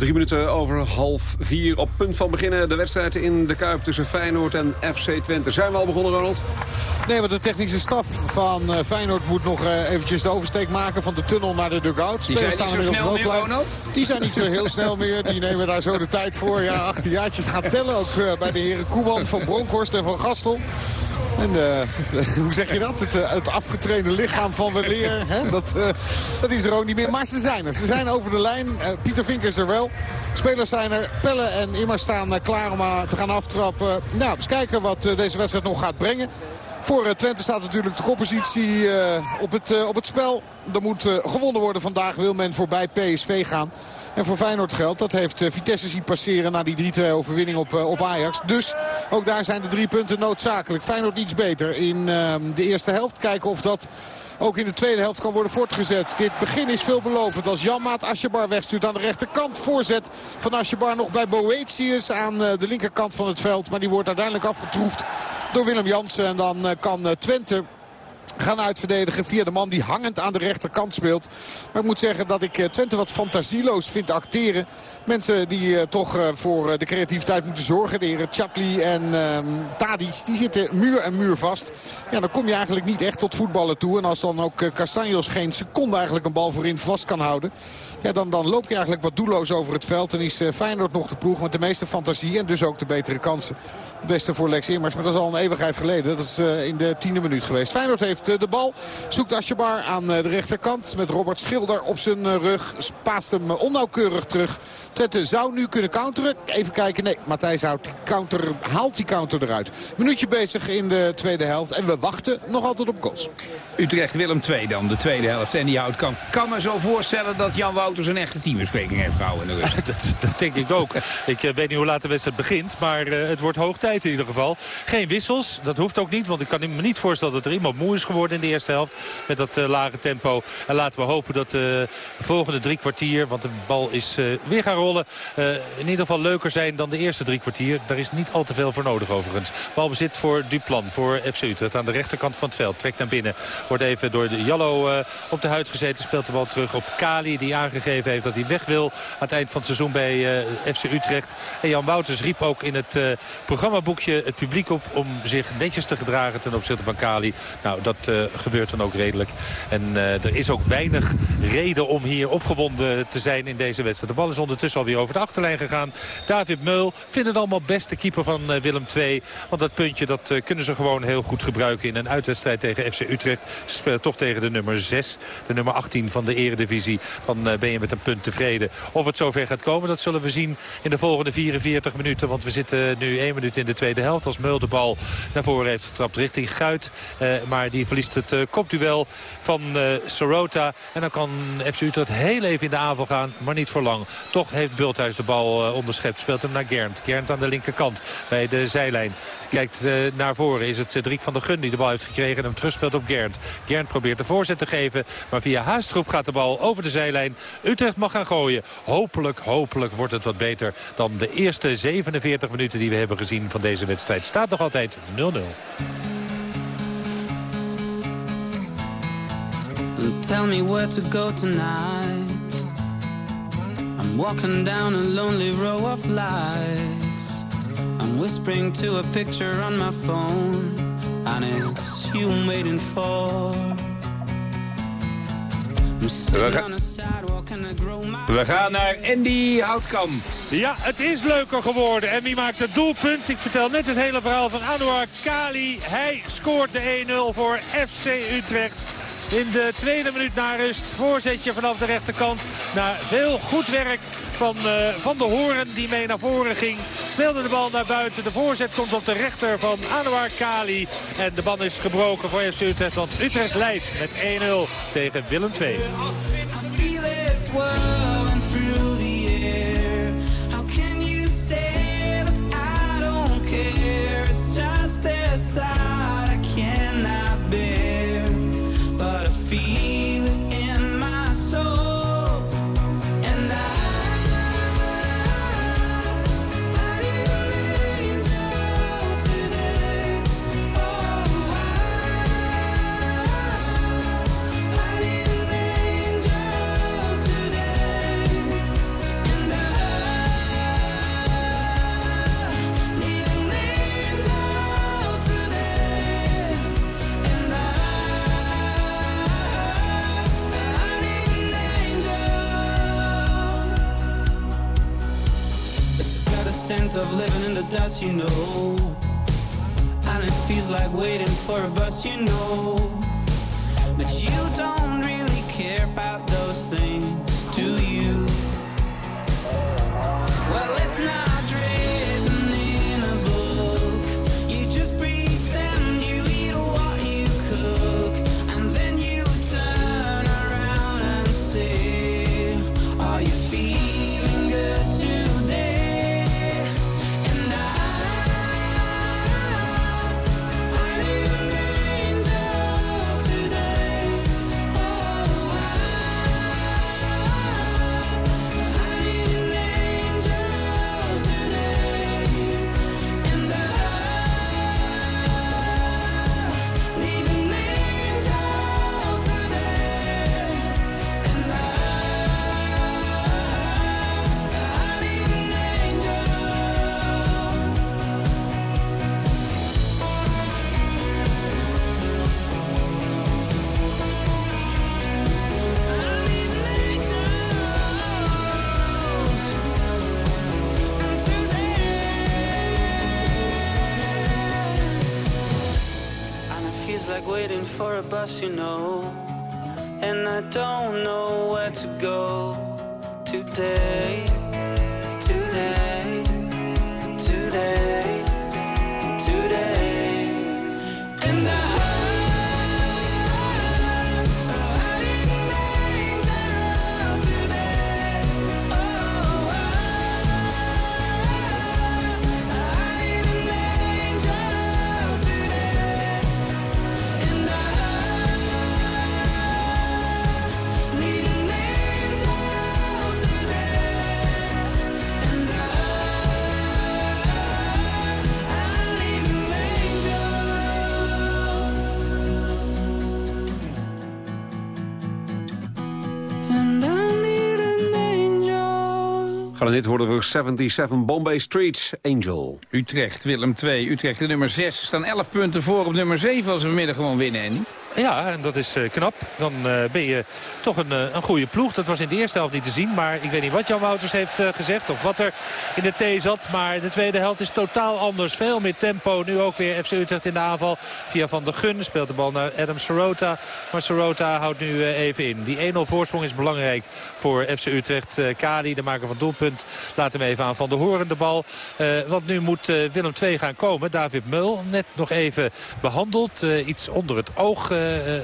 Drie minuten over half vier op punt van beginnen. De wedstrijd in de Kuip tussen Feyenoord en FC Twente. Zijn we al begonnen, Ronald? Nee, want de technische staf van uh, Feyenoord moet nog uh, eventjes de oversteek maken van de tunnel naar de dugout. Die zijn niet zo snel meer, Ronald? Die zijn niet zo heel snel meer. Die nemen daar zo de tijd voor. Ja, 18 jaartjes gaat tellen. Ook uh, bij de heren Koeman, Van Bronkhorst en Van Gastel. En hoe zeg je dat? Het, het afgetrainde lichaam van Weleer. Hè? Dat, dat is er ook niet meer. Maar ze zijn er. Ze zijn over de lijn. Pieter Vink is er wel. Spelers zijn er. Pelle en Immer staan klaar om te gaan aftrappen. Nou, eens kijken wat deze wedstrijd nog gaat brengen. Voor Twente staat natuurlijk de koppositie op, het, op het spel. Er moet gewonnen worden vandaag. Wil men voorbij PSV gaan. En voor Feyenoord geldt, dat heeft Vitesse zien passeren na die 3-2 overwinning op, op Ajax. Dus ook daar zijn de drie punten noodzakelijk. Feyenoord iets beter in de eerste helft. Kijken of dat ook in de tweede helft kan worden voortgezet. Dit begin is veelbelovend als Janmaat Asjebar wegstuurt aan de rechterkant. Voorzet van Asjebar nog bij Boetius aan de linkerkant van het veld. Maar die wordt uiteindelijk afgetroefd door Willem Jansen. En dan kan Twente gaan uitverdedigen via de man die hangend aan de rechterkant speelt. Maar ik moet zeggen dat ik Twente wat fantasieloos vind acteren. Mensen die toch voor de creativiteit moeten zorgen. De heren Chatli en uh, Tadic, die zitten muur en muur vast. Ja, dan kom je eigenlijk niet echt tot voetballen toe. En als dan ook Castanjos geen seconde eigenlijk een bal voorin vast kan houden. Ja, dan, dan loop je eigenlijk wat doelloos over het veld. En is Feyenoord nog de ploeg met de meeste fantasie en dus ook de betere kansen. Het beste voor Lex Immers, maar dat is al een eeuwigheid geleden. Dat is uh, in de tiende minuut geweest. Feyenoord heeft uh, de bal, zoekt Asjebar aan de rechterkant. Met Robert Schilder op zijn rug. Paast hem onnauwkeurig terug. Twente zou nu kunnen counteren. Even kijken, nee, Matthijs houdt counter, haalt die counter eruit. Minuutje bezig in de tweede helft en we wachten nog altijd op goals. Utrecht-Willem 2 dan, de tweede helft. En die houdt kan. kan me zo voorstellen dat Jan Wouters een echte teambespreking heeft gehouden in de rust. dat, dat denk ik ook. Ik weet niet hoe laat de wedstrijd begint. Maar uh, het wordt hoog tijd in ieder geval. Geen wissels. Dat hoeft ook niet. Want ik kan me niet voorstellen dat er iemand moe is geworden in de eerste helft. Met dat uh, lage tempo. En laten we hopen dat de volgende drie kwartier. Want de bal is weer gaan rollen. in ieder geval leuker zijn dan de eerste drie kwartier. Daar is niet al te veel voor nodig overigens. Balbezit voor Duplan. Voor FC Utrecht. Aan de rechterkant van het veld. Trekt naar binnen. Wordt even door de Jallo op de huid gezeten. Speelt de bal terug op Kali. Die aangegeven heeft dat hij weg wil. Aan het eind van het seizoen bij FC Utrecht. En Jan Wouters riep ook in het uh, programmaboekje het publiek op om zich netjes te gedragen ten opzichte van Kali. Nou, dat uh, gebeurt dan ook redelijk. En er is ook weinig reden om hier opgewonden te zijn in deze wedstrijd. De bal is ondertussen alweer over de achterlijn gegaan. David Meul vindt het allemaal best de keeper van Willem II. Want dat puntje dat kunnen ze gewoon heel goed gebruiken in een uitwedstrijd tegen FC Utrecht. Ze spelen toch tegen de nummer 6, de nummer 18 van de eredivisie. Dan ben met een punt tevreden. Of het zover gaat komen, dat zullen we zien in de volgende 44 minuten. Want we zitten nu 1 minuut in de tweede helft. Als Meul de bal naar voren heeft getrapt richting Guit. Uh, maar die verliest het uh, kopduel van uh, Sorota. En dan kan FC Utrecht heel even in de aanval gaan. Maar niet voor lang. Toch heeft Bulthuis de bal onderschept. Speelt hem naar Gernt. Gernt aan de linkerkant bij de zijlijn. Kijkt uh, naar voren. Is het Cedric van der Gun die de bal heeft gekregen en hem terugspeelt op Gernt. Gernt probeert de voorzet te geven. Maar via Haastroep gaat de bal over de zijlijn. Utrecht mag gaan gooien. Hopelijk, hopelijk wordt het wat beter dan de eerste 47 minuten die we hebben gezien van deze wedstrijd. Staat nog altijd 0-0. Tell me. I'm walking down a lonely row of lights. I'm whispering to a picture on my phone. And it's you I'm waiting for. I'm sitting on a sidewalk and I grow my We gaan naar Andy Houtkamp. Ja, het is leuker geworden. En wie maakt het doelpunt? Ik vertel net het hele verhaal van Anouar Kali. Hij scoort de 1-0 voor FC Utrecht. In de tweede minuut na rust. Voorzetje vanaf de rechterkant. Na veel goed werk van uh, Van de Horen die mee naar voren ging. Speelde de bal naar buiten. De voorzet komt op de rechter van Anouar Kali. En de bal is gebroken voor FC Utrecht. Want Utrecht leidt met 1-0 tegen Willem II. Of living in the dust, you know. And it feels like waiting for a bus, you know. But you don't really care about those things, a bus, you know. And I don't know where to go today. Today. Dit horen we 77 Bombay Street, Angel. Utrecht, Willem 2. Utrecht de nummer 6. Staan 11 punten voor op nummer 7 als we vanmiddag gewoon winnen, Andy. Ja, en dat is eh, knap. Dan eh, ben je toch een, eh, een goede ploeg. Dat was in de eerste helft niet te zien. Maar ik weet niet wat Jan Wouters heeft gezegd. Of wat er in de thee zat. Maar de tweede helft is totaal anders. Veel meer tempo. Nu ook weer FC Utrecht in de aanval. Via Van der Gun speelt de bal naar Adam Sorota. Maar Sorota houdt nu even in. Die 1-0 voorsprong is belangrijk voor FC Utrecht. Kali, de maker van doelpunt, laat hem even aan Van der Horen de bal. Want nu moet Willem II gaan komen. David Mul net nog even behandeld. Eh, iets onder het oog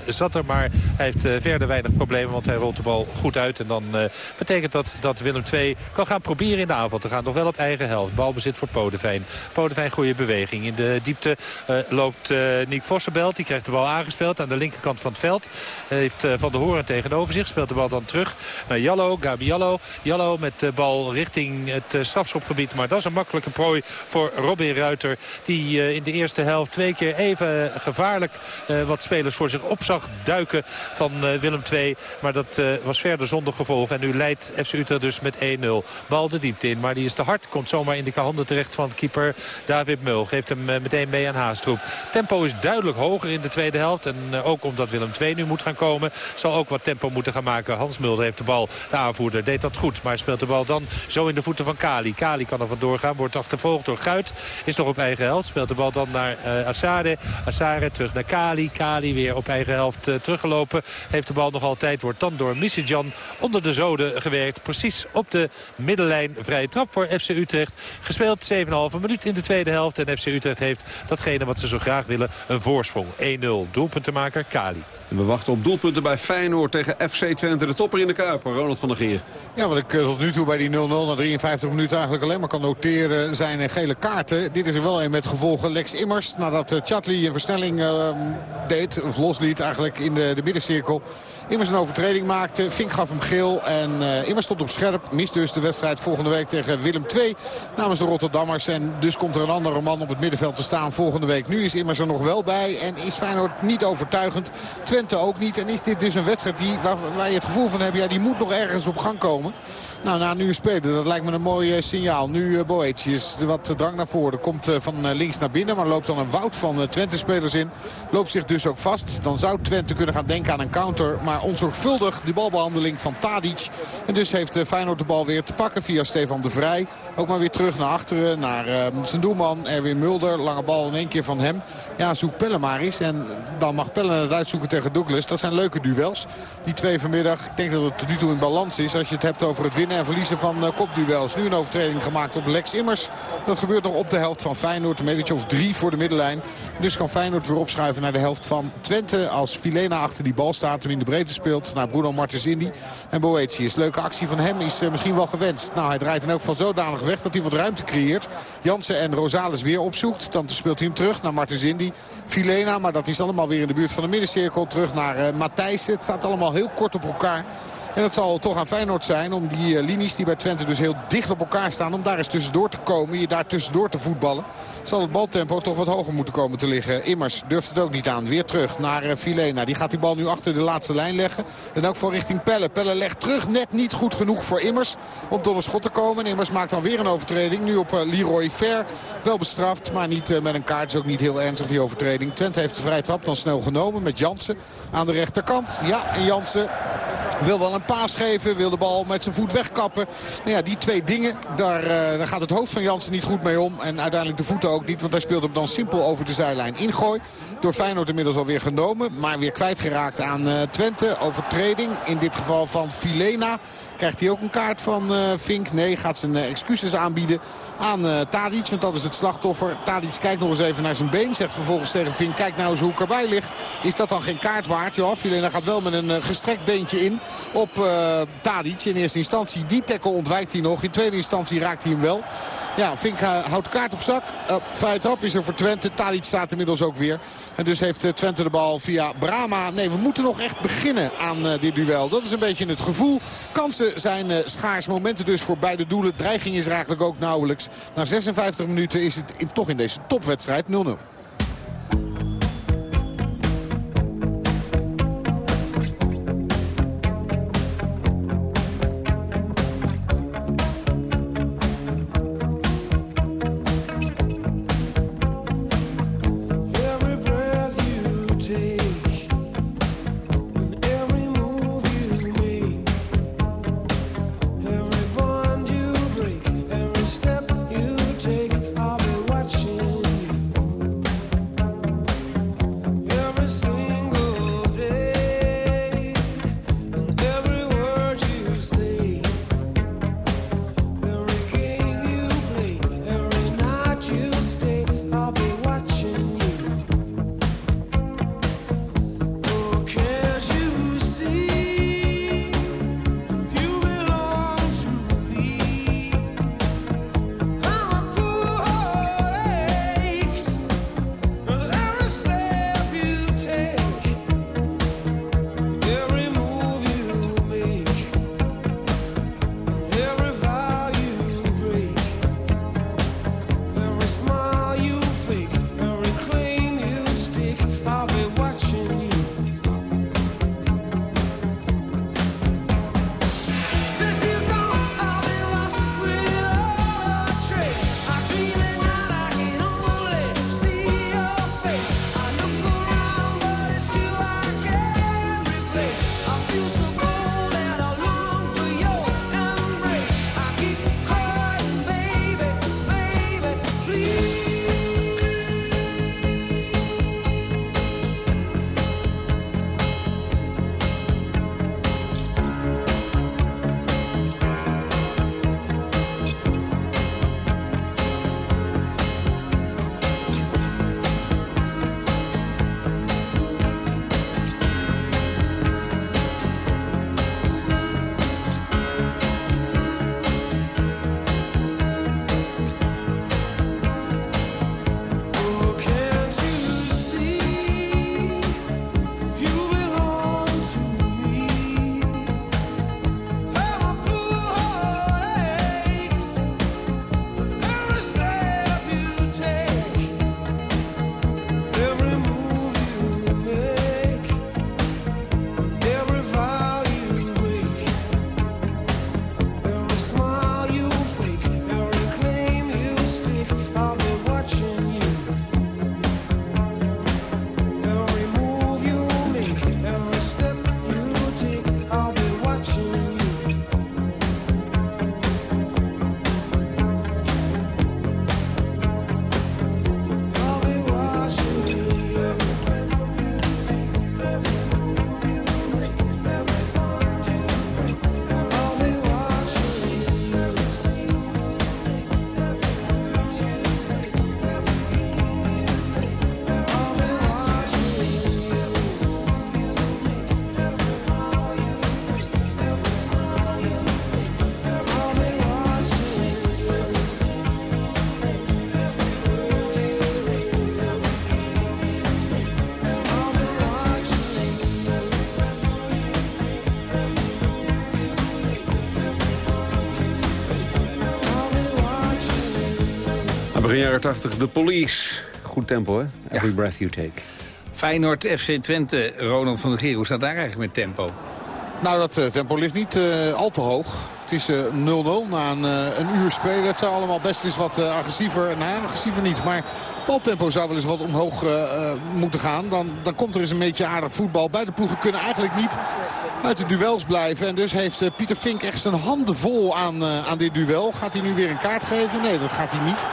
zat er. Maar hij heeft eh, verder weinig problemen. Want hij rolt de bal goed uit. En dan eh, betekent dat dat Willem II kan gaan proberen in de aanval te gaan. Nog wel op eigen helft. Balbezit voor Podevijn. Podevijn goede beweging. In de diepte eh, loopt eh Nick Vossenbelt. Die krijgt de bal aangespeeld aan de linkerkant van het veld. heeft eh, Van der Hoorn tegenover zich. Speelt de bal dan terug naar Jallo. Gabiallo. Jallo met de bal richting het eh, strafschopgebied. Maar dat is een makkelijke prooi voor Robin Ruiter. Die eh, in de eerste helft twee keer even gevaarlijk eh, wat spelers voor zich op zag duiken van eh, Willem II. Maar dat eh, was verder zonder gevolg. En nu leidt FC Utrecht dus met 1-0. Bal de diepte in, maar die is te hard. Komt zomaar in de handen terecht van keeper David Mul. Geeft hem eh, meteen mee aan Haastroep. Tempo is duidelijk hoger in de tweede helft. En ook omdat Willem II nu moet gaan komen... zal ook wat tempo moeten gaan maken. Hans Mulder heeft de bal. De aanvoerder deed dat goed. Maar speelt de bal dan zo in de voeten van Kali. Kali kan er vandoor gaan. Wordt achtervolgd door Guit. Is nog op eigen helft. Speelt de bal dan naar Assade. Assade terug naar Kali. Kali weer op eigen helft uh, teruggelopen. Heeft de bal nog altijd. Wordt dan door Missidjan onder de zoden gewerkt. Precies op de middenlijn. Vrije trap voor FC Utrecht. Gespeeld 7,5 minuut in de tweede helft. En FC Utrecht heeft datgene wat ze zo graag willen. Een voorsprong. 1-0. Doelpuntenmaker Kali. We wachten op doelpunten bij Feyenoord tegen FC Twente. De topper in de Kuiper, Ronald van der Geer. Ja, wat ik eh, tot nu toe bij die 0-0 na 53 minuten eigenlijk alleen maar kan noteren zijn eh, gele kaarten. Dit is er wel een met gevolgen Lex Immers. Nadat uh, Chatli een versnelling uh, deed, of losliet eigenlijk in de, de middencirkel. Immers een overtreding maakte. Fink gaf hem geel. En uh, Immers stond op scherp. Mist dus de wedstrijd volgende week tegen Willem II. Namens de Rotterdammers. En dus komt er een andere man op het middenveld te staan volgende week. Nu is Immers er nog wel bij. En is Feyenoord niet overtuigend. Twente ook niet. En is dit dus een wedstrijd die, waar, waar je het gevoel van hebt. Ja, die moet nog ergens op gang komen. Nou, na nu spelen, dat lijkt me een mooi uh, signaal. Nu uh, Boetius, wat drang naar voren. Komt uh, van links naar binnen, maar loopt dan een woud van Twente-spelers in. Loopt zich dus ook vast. Dan zou Twente kunnen gaan denken aan een counter. Maar onzorgvuldig die balbehandeling van Tadic. En dus heeft Feyenoord de bal weer te pakken via Stefan de Vrij. Ook maar weer terug naar achteren, naar zijn doelman Erwin Mulder. Lange bal in één keer van hem. Ja, zoek Pelle maar eens. En dan mag Pelle het uitzoeken tegen Douglas. Dat zijn leuke duels. Die twee vanmiddag, ik denk dat het tot nu toe in balans is. Als je het hebt over het winnen en verliezen van uh, kopduels. Nu een overtreding gemaakt op Lex Immers. Dat gebeurt nog op de helft van Feyenoord. Een metertje of drie voor de middenlijn. Dus kan Feyenoord weer opschuiven naar de helft van Twente. Als Filena achter die bal staat. Hem in de breedte speelt naar Bruno Martens Indy. En Boetius. Leuke actie van hem is uh, misschien wel gewenst. Nou, hij draait in elk geval zodanig weg dat hij wat ruimte creëert. Jansen en Rosales weer opzoekt. Dan speelt hij hem terug naar Martens Indy. Filena, maar dat is allemaal weer in de buurt van de middencirkel. Terug naar uh, Matthijs. Het staat allemaal heel kort op elkaar. En het zal toch aan Feyenoord zijn om die uh, linies die bij Twente dus heel dicht op elkaar staan... om daar eens tussendoor te komen, je daar tussendoor te voetballen. Zal het baltempo toch wat hoger moeten komen te liggen. Immers durft het ook niet aan. Weer terug naar uh, Filena. Die gaat die bal nu achter de laatste lijn leggen. En ook voor richting Pelle. Pelle legt terug. Net niet goed genoeg voor Immers om tot een schot te komen. En Immers maakt dan weer een overtreding. Nu op uh, Leroy Ver. Wel bestraft, maar niet met een kaart. Is ook niet heel ernstig die overtreding. Twente heeft de vrije trap dan snel genomen met Jansen aan de rechterkant. Ja, en Jansen wil wel een paas geven. Wil de bal met zijn voet wegkappen. Nou ja, die twee dingen, daar, eh, daar gaat het hoofd van Jansen niet goed mee om. En uiteindelijk de voeten ook niet. Want hij speelt hem dan simpel over de zijlijn. Ingooi door Feyenoord inmiddels alweer genomen. Maar weer kwijtgeraakt aan eh, Twente. Overtreding in dit geval van Filena. Krijgt hij ook een kaart van eh, Fink? Nee, gaat zijn excuses aanbieden aan uh, Tadic. Want dat is het slachtoffer. Tadic kijkt nog eens even naar zijn been. Zegt vervolgens tegen Fink, kijk nou eens hoe ik erbij lig. Is dat dan geen kaart waard? Ja, Filena gaat wel met een uh, gestrekt beentje in op uh, Tadic. In eerste instantie, die tackle ontwijkt hij nog. In tweede instantie raakt hij hem wel. Ja, Fink houdt kaart op zak. Uh, feit op is er voor Twente. Tadic staat inmiddels ook weer. En dus heeft Twente de bal via Brama. Nee, we moeten nog echt beginnen aan dit duel. Dat is een beetje het gevoel. Kansen zijn uh, schaars. Momenten dus voor beide doelen. Dreiging is er eigenlijk ook nauwelijks. Na 56 minuten is het toch in deze topwedstrijd 0-0. Jaren 80, de police. Goed tempo, hè? Every breath you take. Feyenoord, FC Twente, Ronald van der Geer. Hoe staat daar eigenlijk met tempo? Nou, dat uh, tempo ligt niet uh, al te hoog. Het is eh, 0-0 na een, eh, een uur spelen. Het zou allemaal best eens wat eh, agressiever, nou agressiever niet, maar baltempo zou wel eens wat omhoog eh, eh, moeten gaan. Dan, dan komt er eens een beetje aardig voetbal. Beide ploegen kunnen eigenlijk niet uit de duels blijven. En dus heeft eh, Pieter Vink echt zijn handen vol aan, eh, aan dit duel. Gaat hij nu weer een kaart geven? Nee, dat gaat hij niet.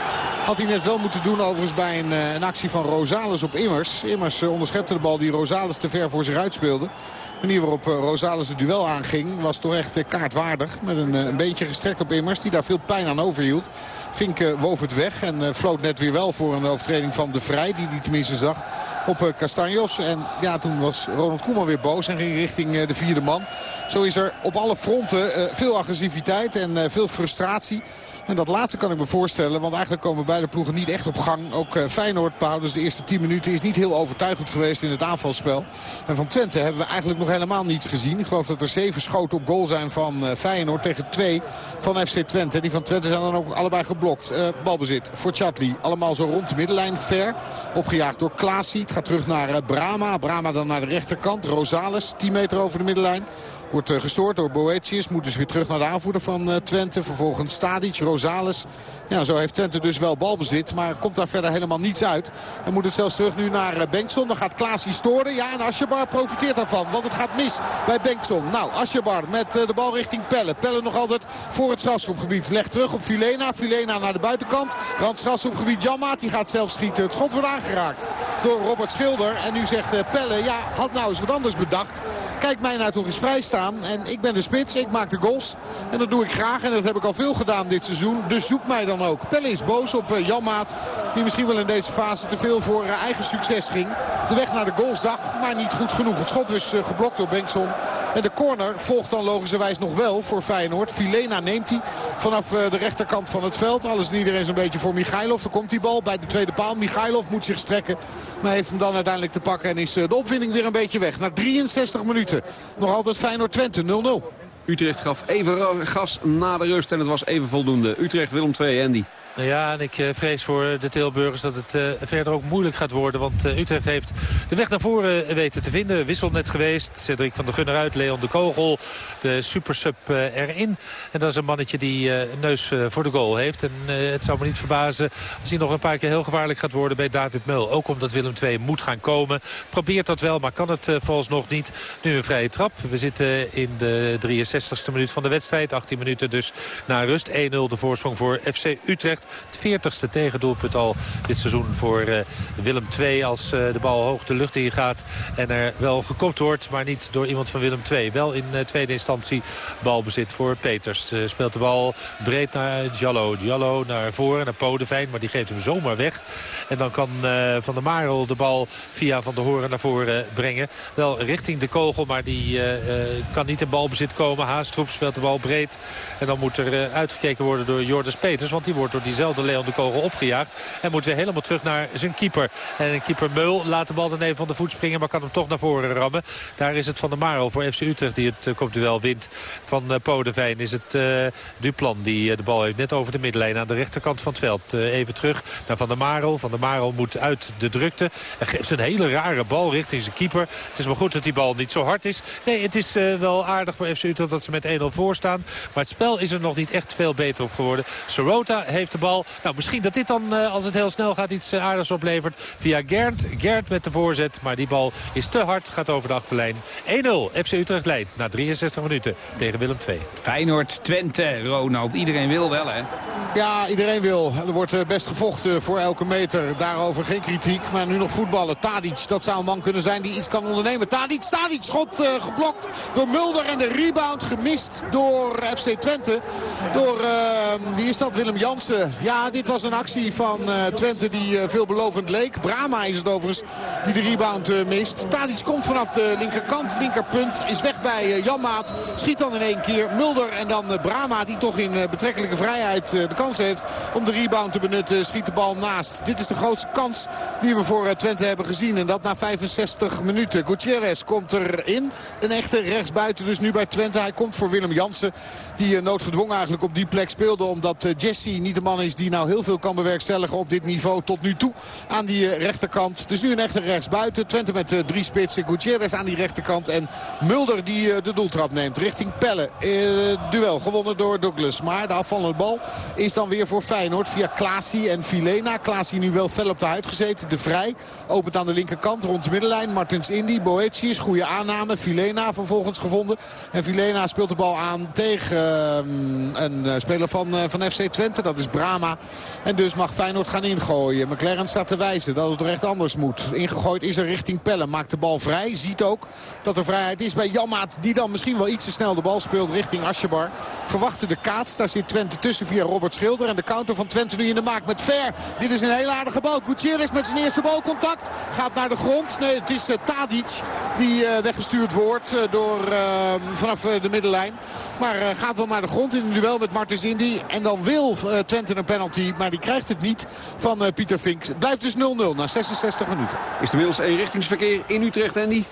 Had hij net wel moeten doen overigens bij een, eh, een actie van Rosales op Immers. Immers eh, onderschepte de bal die Rosales te ver voor zich uitspeelde. De manier waarop eh, Rosales het duel aanging was toch echt kaartwaardig. Met een, een beetje gestrekt op Immers die daar veel pijn aan overhield. Vink woof het weg en floot net weer wel voor een overtreding van De Vrij. Die hij tenminste zag op Castanjos. En ja, toen was Ronald Koeman weer boos en ging richting de vierde man. Zo is er op alle fronten veel agressiviteit en veel frustratie. En dat laatste kan ik me voorstellen, want eigenlijk komen beide ploegen niet echt op gang. Ook eh, Feyenoord, Paul, dus de eerste 10 minuten is niet heel overtuigend geweest in het aanvalspel. En van Twente hebben we eigenlijk nog helemaal niets gezien. Ik geloof dat er zeven schoten op goal zijn van eh, Feyenoord tegen twee van FC Twente. En die van Twente zijn dan ook allebei geblokt. Eh, balbezit voor Chatli. Allemaal zo rond de middenlijn, ver. Opgejaagd door Klaasie. Het gaat terug naar eh, Brama. Brama dan naar de rechterkant. Rosales, 10 meter over de middenlijn. Wordt gestoord door Boetius. Moet dus weer terug naar de aanvoerder van Twente. Vervolgens Stadic, Rosales. Ja, zo heeft Twente dus wel balbezit. Maar komt daar verder helemaal niets uit. En moet het zelfs terug nu naar eh, Bengtson. Dan gaat Klaasie storen. Ja, en Asjebar profiteert daarvan. Want het gaat mis bij Bengtson. Nou, Asjebar met eh, de bal richting Pelle. Pelle nog altijd voor het strafschopgebied. Legt terug op Filena. Filena naar de buitenkant. Rand strafschopgebied Janmaat. Die gaat zelf schieten. Het schot wordt aangeraakt door Robert Schilder. En nu zegt eh, Pelle, ja, had nou eens wat anders bedacht. Kijk mij nou toch eens vrij staan. En ik ben de spits, ik maak de goals. En dat doe ik graag en dat heb ik al veel gedaan dit seizoen. Dus zoek mij dan ook. Pelle is boos op eh, Jan Maat. Die misschien wel in deze fase te veel voor eh, eigen succes ging. De weg naar de goal zag, maar niet goed genoeg. Het schot was eh, geblokt door Bengtson. En de corner volgt dan logischerwijs nog wel voor Feyenoord. Filena neemt hij vanaf de rechterkant van het veld. Alles en iedereen zo'n beetje voor Michailov. Dan komt die bal bij de tweede paal. Michailov moet zich strekken. Maar heeft hem dan uiteindelijk te pakken. En is de opwinding weer een beetje weg. Na 63 minuten. Nog altijd Feyenoord-Twente 0-0. Utrecht gaf even gas na de rust en het was even voldoende. Utrecht Willem 2, Andy. Ja, en ik eh, vrees voor de Tilburgers dat het eh, verder ook moeilijk gaat worden. Want eh, Utrecht heeft de weg naar voren weten te vinden. Wissel net geweest. Cedric van der Gun eruit. Leon de Kogel. De supersub erin. En dat is een mannetje die een neus voor de goal heeft. En het zou me niet verbazen als hij nog een paar keer heel gevaarlijk gaat worden bij David Meul. Ook omdat Willem II moet gaan komen. Probeert dat wel, maar kan het eh, nog niet. Nu een vrije trap. We zitten in de 63ste minuut van de wedstrijd. 18 minuten dus na rust. 1-0 de voorsprong voor FC Utrecht. Het 40ste tegendoelpunt al dit seizoen voor eh, Willem II. Als eh, de bal hoog de lucht in gaat en er wel gekopt wordt. Maar niet door iemand van Willem II. Wel in eh, tweede instantie balbezit voor Peters. Speelt de bal breed naar Diallo. Diallo naar voren, naar Podevijn. Maar die geeft hem zomaar weg. En dan kan Van der Marel de bal via Van der Horen naar voren brengen. Wel richting de kogel, maar die kan niet in balbezit komen. Haastroep speelt de bal breed. En dan moet er uitgekeken worden door Jordis Peters. Want die wordt door diezelfde Leon de Kogel opgejaagd. En moet weer helemaal terug naar zijn keeper. En keeper Meul laat de bal dan even van de voet springen. Maar kan hem toch naar voren rammen. Daar is het Van der Marel voor FC Utrecht die het uh, kopduel wint. Van uh, Podevijn is het uh, Duplan die de bal heeft net over de middenlijn aan de rechterkant van het veld. Even terug naar Van der Marel. Van der Marel moet uit de drukte. En geeft een hele rare bal richting zijn keeper. Het is maar goed dat die bal niet zo hard is. Nee, het is wel aardig voor FC Utrecht dat ze met 1-0 voor staan. Maar het spel is er nog niet echt veel beter op geworden. Sorota heeft de bal. Nou, misschien dat dit dan, uh, als het heel snel gaat, iets uh, aardigs oplevert. Via Gert. Gert met de voorzet. Maar die bal is te hard. Gaat over de achterlijn. 1-0. FC Utrecht leidt na 63 minuten tegen Willem II. Feyenoord, Twente, Ronald. Iedereen wil wel, hè? Ja, iedereen wil. Er wordt best gevochten voor elke meter. Daarover geen kritiek. Maar nu nog voetballen. Tadic, dat zou een man kunnen zijn die iets kan ondernemen. Tadic, Tadic, schot uh, geblokt door Mulder. En de rebound gemist door FC Twente. Door, uh, wie is dat? Willem Jansen. Ja, dit was een actie van uh, Twente die veelbelovend leek. Brama is het overigens die de rebound mist. Tadic komt vanaf de linkerkant. Linkerpunt is weg bij Jan Maat. Schiet dan in één keer Mulder en dan Brama die toch in betrekkelijke vrijheid de kans heeft om de rebound te benutten. Schiet de bal naast. Dit is de grootste kans die we voor Twente hebben gezien. En dat na 65 minuten. Gutierrez komt erin. Een echte rechtsbuiten dus nu bij Twente. Hij komt voor Willem Jansen. Die noodgedwongen eigenlijk op die plek speelde. Omdat Jesse niet de man is die nou heel veel kan bewerkstelligen op dit niveau tot nu toe. Aan die eh, rechterkant. Dus nu een echte rechtsbuiten. Twente met eh, drie spitsen. Gutierrez aan die rechterkant. En Mulder die eh, de doeltrap neemt richting Pelle. Duel gewonnen door Douglas. Maar de afvallende bal is dan weer voor Feyenoord via Klaasie en Filena. Klaasie nu wel fel op de huid gezeten. De Vrij opent aan de linkerkant rond de middenlijn. Martins Indy, Boetius, goede aanname. Filena vervolgens gevonden. En Filena speelt de bal aan tegen ehm, een speler van, van FC Twente. Dat is En dus mag Feyenoord gaan ingooien. McLaren staat te wijzen dat het er echt anders moet. Ingegooid is er richting Pelle. Maakt de bal vrij. Ziet ook dat er vrijheid is bij Jammaat. Die dan misschien wel iets te snel de bal speelt richting Asjebar. Verwachten de kaats. Daar zit Twente tussen via Robert Schilder. En de counter van Twente nu in de maak met Ver. Dit is een hele aardige bal. Gutierrez met zijn eerste balcontact. Gaat naar de grond. Nee, het is uh, Tadic die uh, weggestuurd wordt uh, door, vanaf de middenlijn. Maar gaat wel naar de grond in een duel met Martens Indy. En dan wil Twente een penalty. Maar die krijgt het niet van Pieter Vink. Het blijft dus 0-0 na 66 minuten. Is er inmiddels eenrichtingsverkeer in Utrecht, Andy?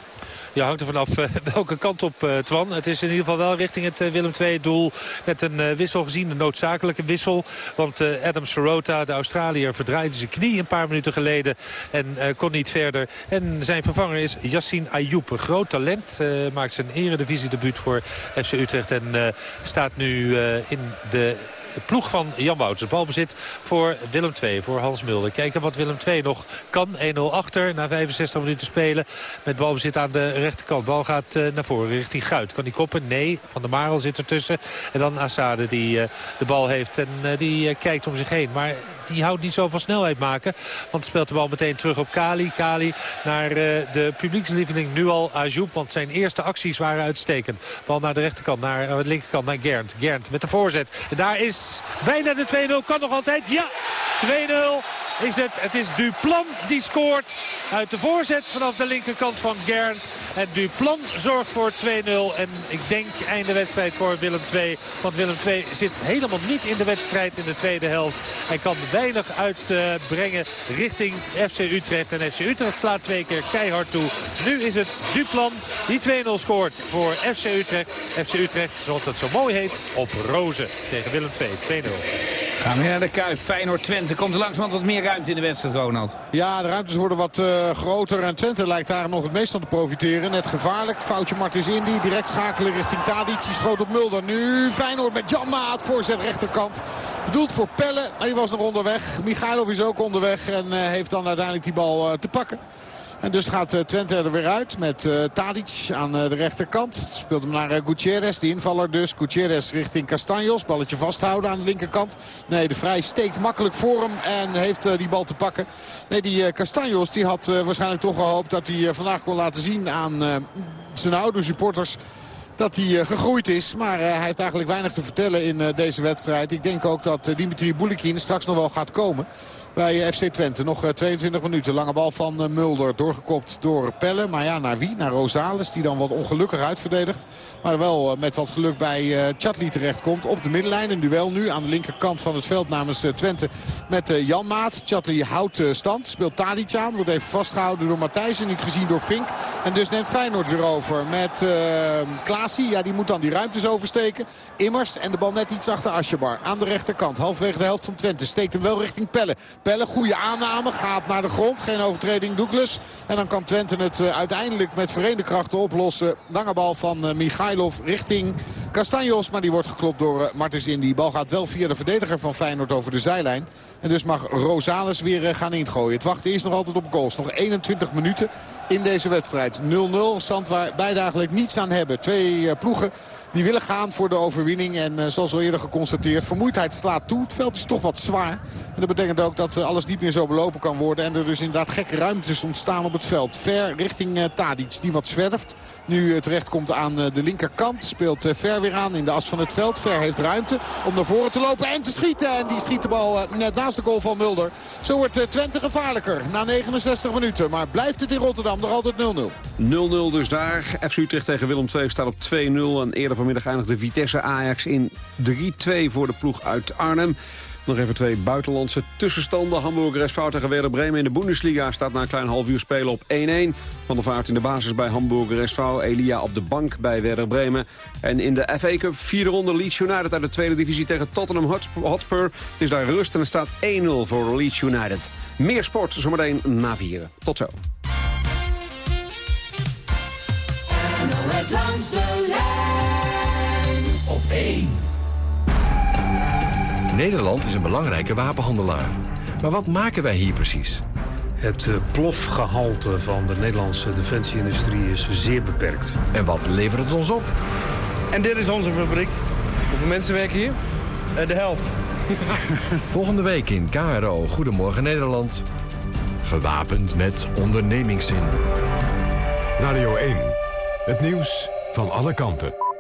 Ja, hangt er vanaf uh, welke kant op, uh, Twan. Het is in ieder geval wel richting het uh, Willem II-doel. Net een wissel gezien, een noodzakelijke wissel. Want Adam Sorota, de Australiër, verdraaide zijn knie een paar minuten geleden. En kon niet verder. En zijn vervanger is Yassine Ayoub. Een groot talent. maakt zijn eredivisiedebuut voor FC Utrecht. En staat nu in de ploeg van Jan Wouters. Balbezit voor Willem II, voor Hans Mulder. Kijken wat Willem II nog kan. 1-0 achter na 65 minuten spelen. Met balbezit aan de rechterkant. Bal gaat uh, naar voren richting Guit. Kan die koppen? Nee. Van der Marel zit ertussen. En dan Assade die uh, de bal heeft en uh, die kijkt om zich heen. Maar die houdt niet zo van snelheid maken. Want speelt de bal meteen terug op Kali. Kali naar uh, de publiekslieveling nu al Ajoub. Want zijn eerste acties waren uitstekend. Bal naar de rechterkant, naar de linkerkant, naar Gernt. Gernt met de voorzet. En daar is bijna de 2-0. Kan nog altijd. Ja, 2-0 is het. Het is Duplan die scoort uit de voorzet vanaf de linkerkant van Gern. En Duplan zorgt voor 2-0. En ik denk einde wedstrijd voor Willem II. Want Willem II zit helemaal niet in de wedstrijd in de tweede helft. Hij kan weinig uitbrengen richting FC Utrecht. En FC Utrecht slaat twee keer keihard toe. Nu is het Duplan die 2-0 scoort voor FC Utrecht. FC Utrecht, zoals dat zo mooi heet, op rozen tegen Willem II. 2-0. Gaan we naar de Kuip. Feyenoord-Twente. Komt er langzamerhand wat meer ruimte in de wedstrijd, Ronald? Ja, de ruimtes worden wat uh, groter. En Twente lijkt daar nog het meest van te profiteren. Net gevaarlijk. Foutje Martins Indy. Direct schakelen richting Tadic. Die schoot op Mulder. Nu Feyenoord met Jan Maat. Voorzet rechterkant. Bedoeld voor Pelle. Maar die was nog onderweg. Michailov is ook onderweg. En uh, heeft dan uiteindelijk die bal uh, te pakken. En dus gaat uh, Twente er weer uit met uh, Tadic aan uh, de rechterkant. Speelt hem naar Gutierrez, de invaller dus. Gutierrez richting Castanjos. Balletje vasthouden aan de linkerkant. Nee, de Vrij steekt makkelijk voor hem en heeft die bal te pakken. Nee, die Castanjos die had waarschijnlijk toch gehoopt dat hij vandaag kon laten zien aan zijn oude supporters dat hij uh, gegroeid is. Maar uh, hij heeft eigenlijk weinig te vertellen in uh, deze wedstrijd. Ik denk ook dat Dimitri Boulikin straks nog wel gaat komen bij FC Twente. Nog 22 minuten. Lange bal van Mulder. Doorgekopt door Pelle. Maar ja, naar wie? Naar Rosales. Die dan wat ongelukkig uitverdedigt. Maar wel met wat geluk bij Chatli terechtkomt. Op de middenlijn. Een duel nu aan de linkerkant van het veld namens Twente. Met Jan Maat. Chatli houdt stand. Speelt Tadic aan. Wordt even vastgehouden door Matthijsen. Niet gezien door Fink. En dus neemt Feyenoord weer over. Met uh, Klaasie. Ja, die moet dan die ruimtes oversteken. Immers. En de bal net iets achter Asjebar. Aan de rechterkant. Halfweg de helft van Twente. Steekt hem wel richting Pelle. Pelle, goede aanname. Gaat naar de grond. Geen overtreding Douglas. En dan kan Twente het uh, uiteindelijk met verenigde krachten oplossen. Lange bal van uh, Michailov richting Castanjos. Maar die wordt geklopt door uh, Martens in. Die bal gaat wel via de verdediger van Feyenoord over de zijlijn. En dus mag Rosales weer gaan ingooien. Het wachten is nog altijd op goals. Nog 21 minuten in deze wedstrijd. 0-0. Stand waar beide eigenlijk niets aan hebben. Twee ploegen die willen gaan voor de overwinning. En zoals al eerder geconstateerd, vermoeidheid slaat toe. Het veld is toch wat zwaar. En dat betekent ook dat alles niet meer zo belopen kan worden. En er dus inderdaad gekke ruimtes ontstaan op het veld. Ver richting Tadic, die wat zwerft. Nu terecht komt aan de linkerkant. Speelt Ver weer aan in de as van het veld. Ver heeft ruimte om naar voren te lopen en te schieten. En die schiet de bal net naast de goal van Mulder. Zo wordt Twente gevaarlijker na 69 minuten. Maar blijft het in Rotterdam nog altijd 0-0. 0-0 dus daar. FC Utrecht tegen Willem II staat op 2-0. En eerder vanmiddag eindigde Vitesse Ajax in 3-2 voor de ploeg uit Arnhem. Nog even twee buitenlandse tussenstanden. Hamburg SV tegen Werder Bremen in de Bundesliga staat na een klein half uur spelen op 1-1. Van der Vaart in de basis bij Hamburg SV. Elia op de bank bij Werder Bremen. En in de FA Cup vierde ronde Leeds United uit de tweede divisie tegen Tottenham Hotspur-. Het is daar rust en het staat 1-0 voor Leeds United. Meer sport zometeen na vieren. Tot zo. Langs de lijn op 1. Nederland is een belangrijke wapenhandelaar. Maar wat maken wij hier precies? Het eh, plofgehalte van de Nederlandse defensieindustrie is zeer beperkt. En wat levert het ons op? En dit is onze fabriek. Hoeveel mensen werken hier? Eh, de helft. Volgende week in KRO Goedemorgen Nederland. Gewapend met ondernemingszin. Radio 1. Het nieuws van alle kanten.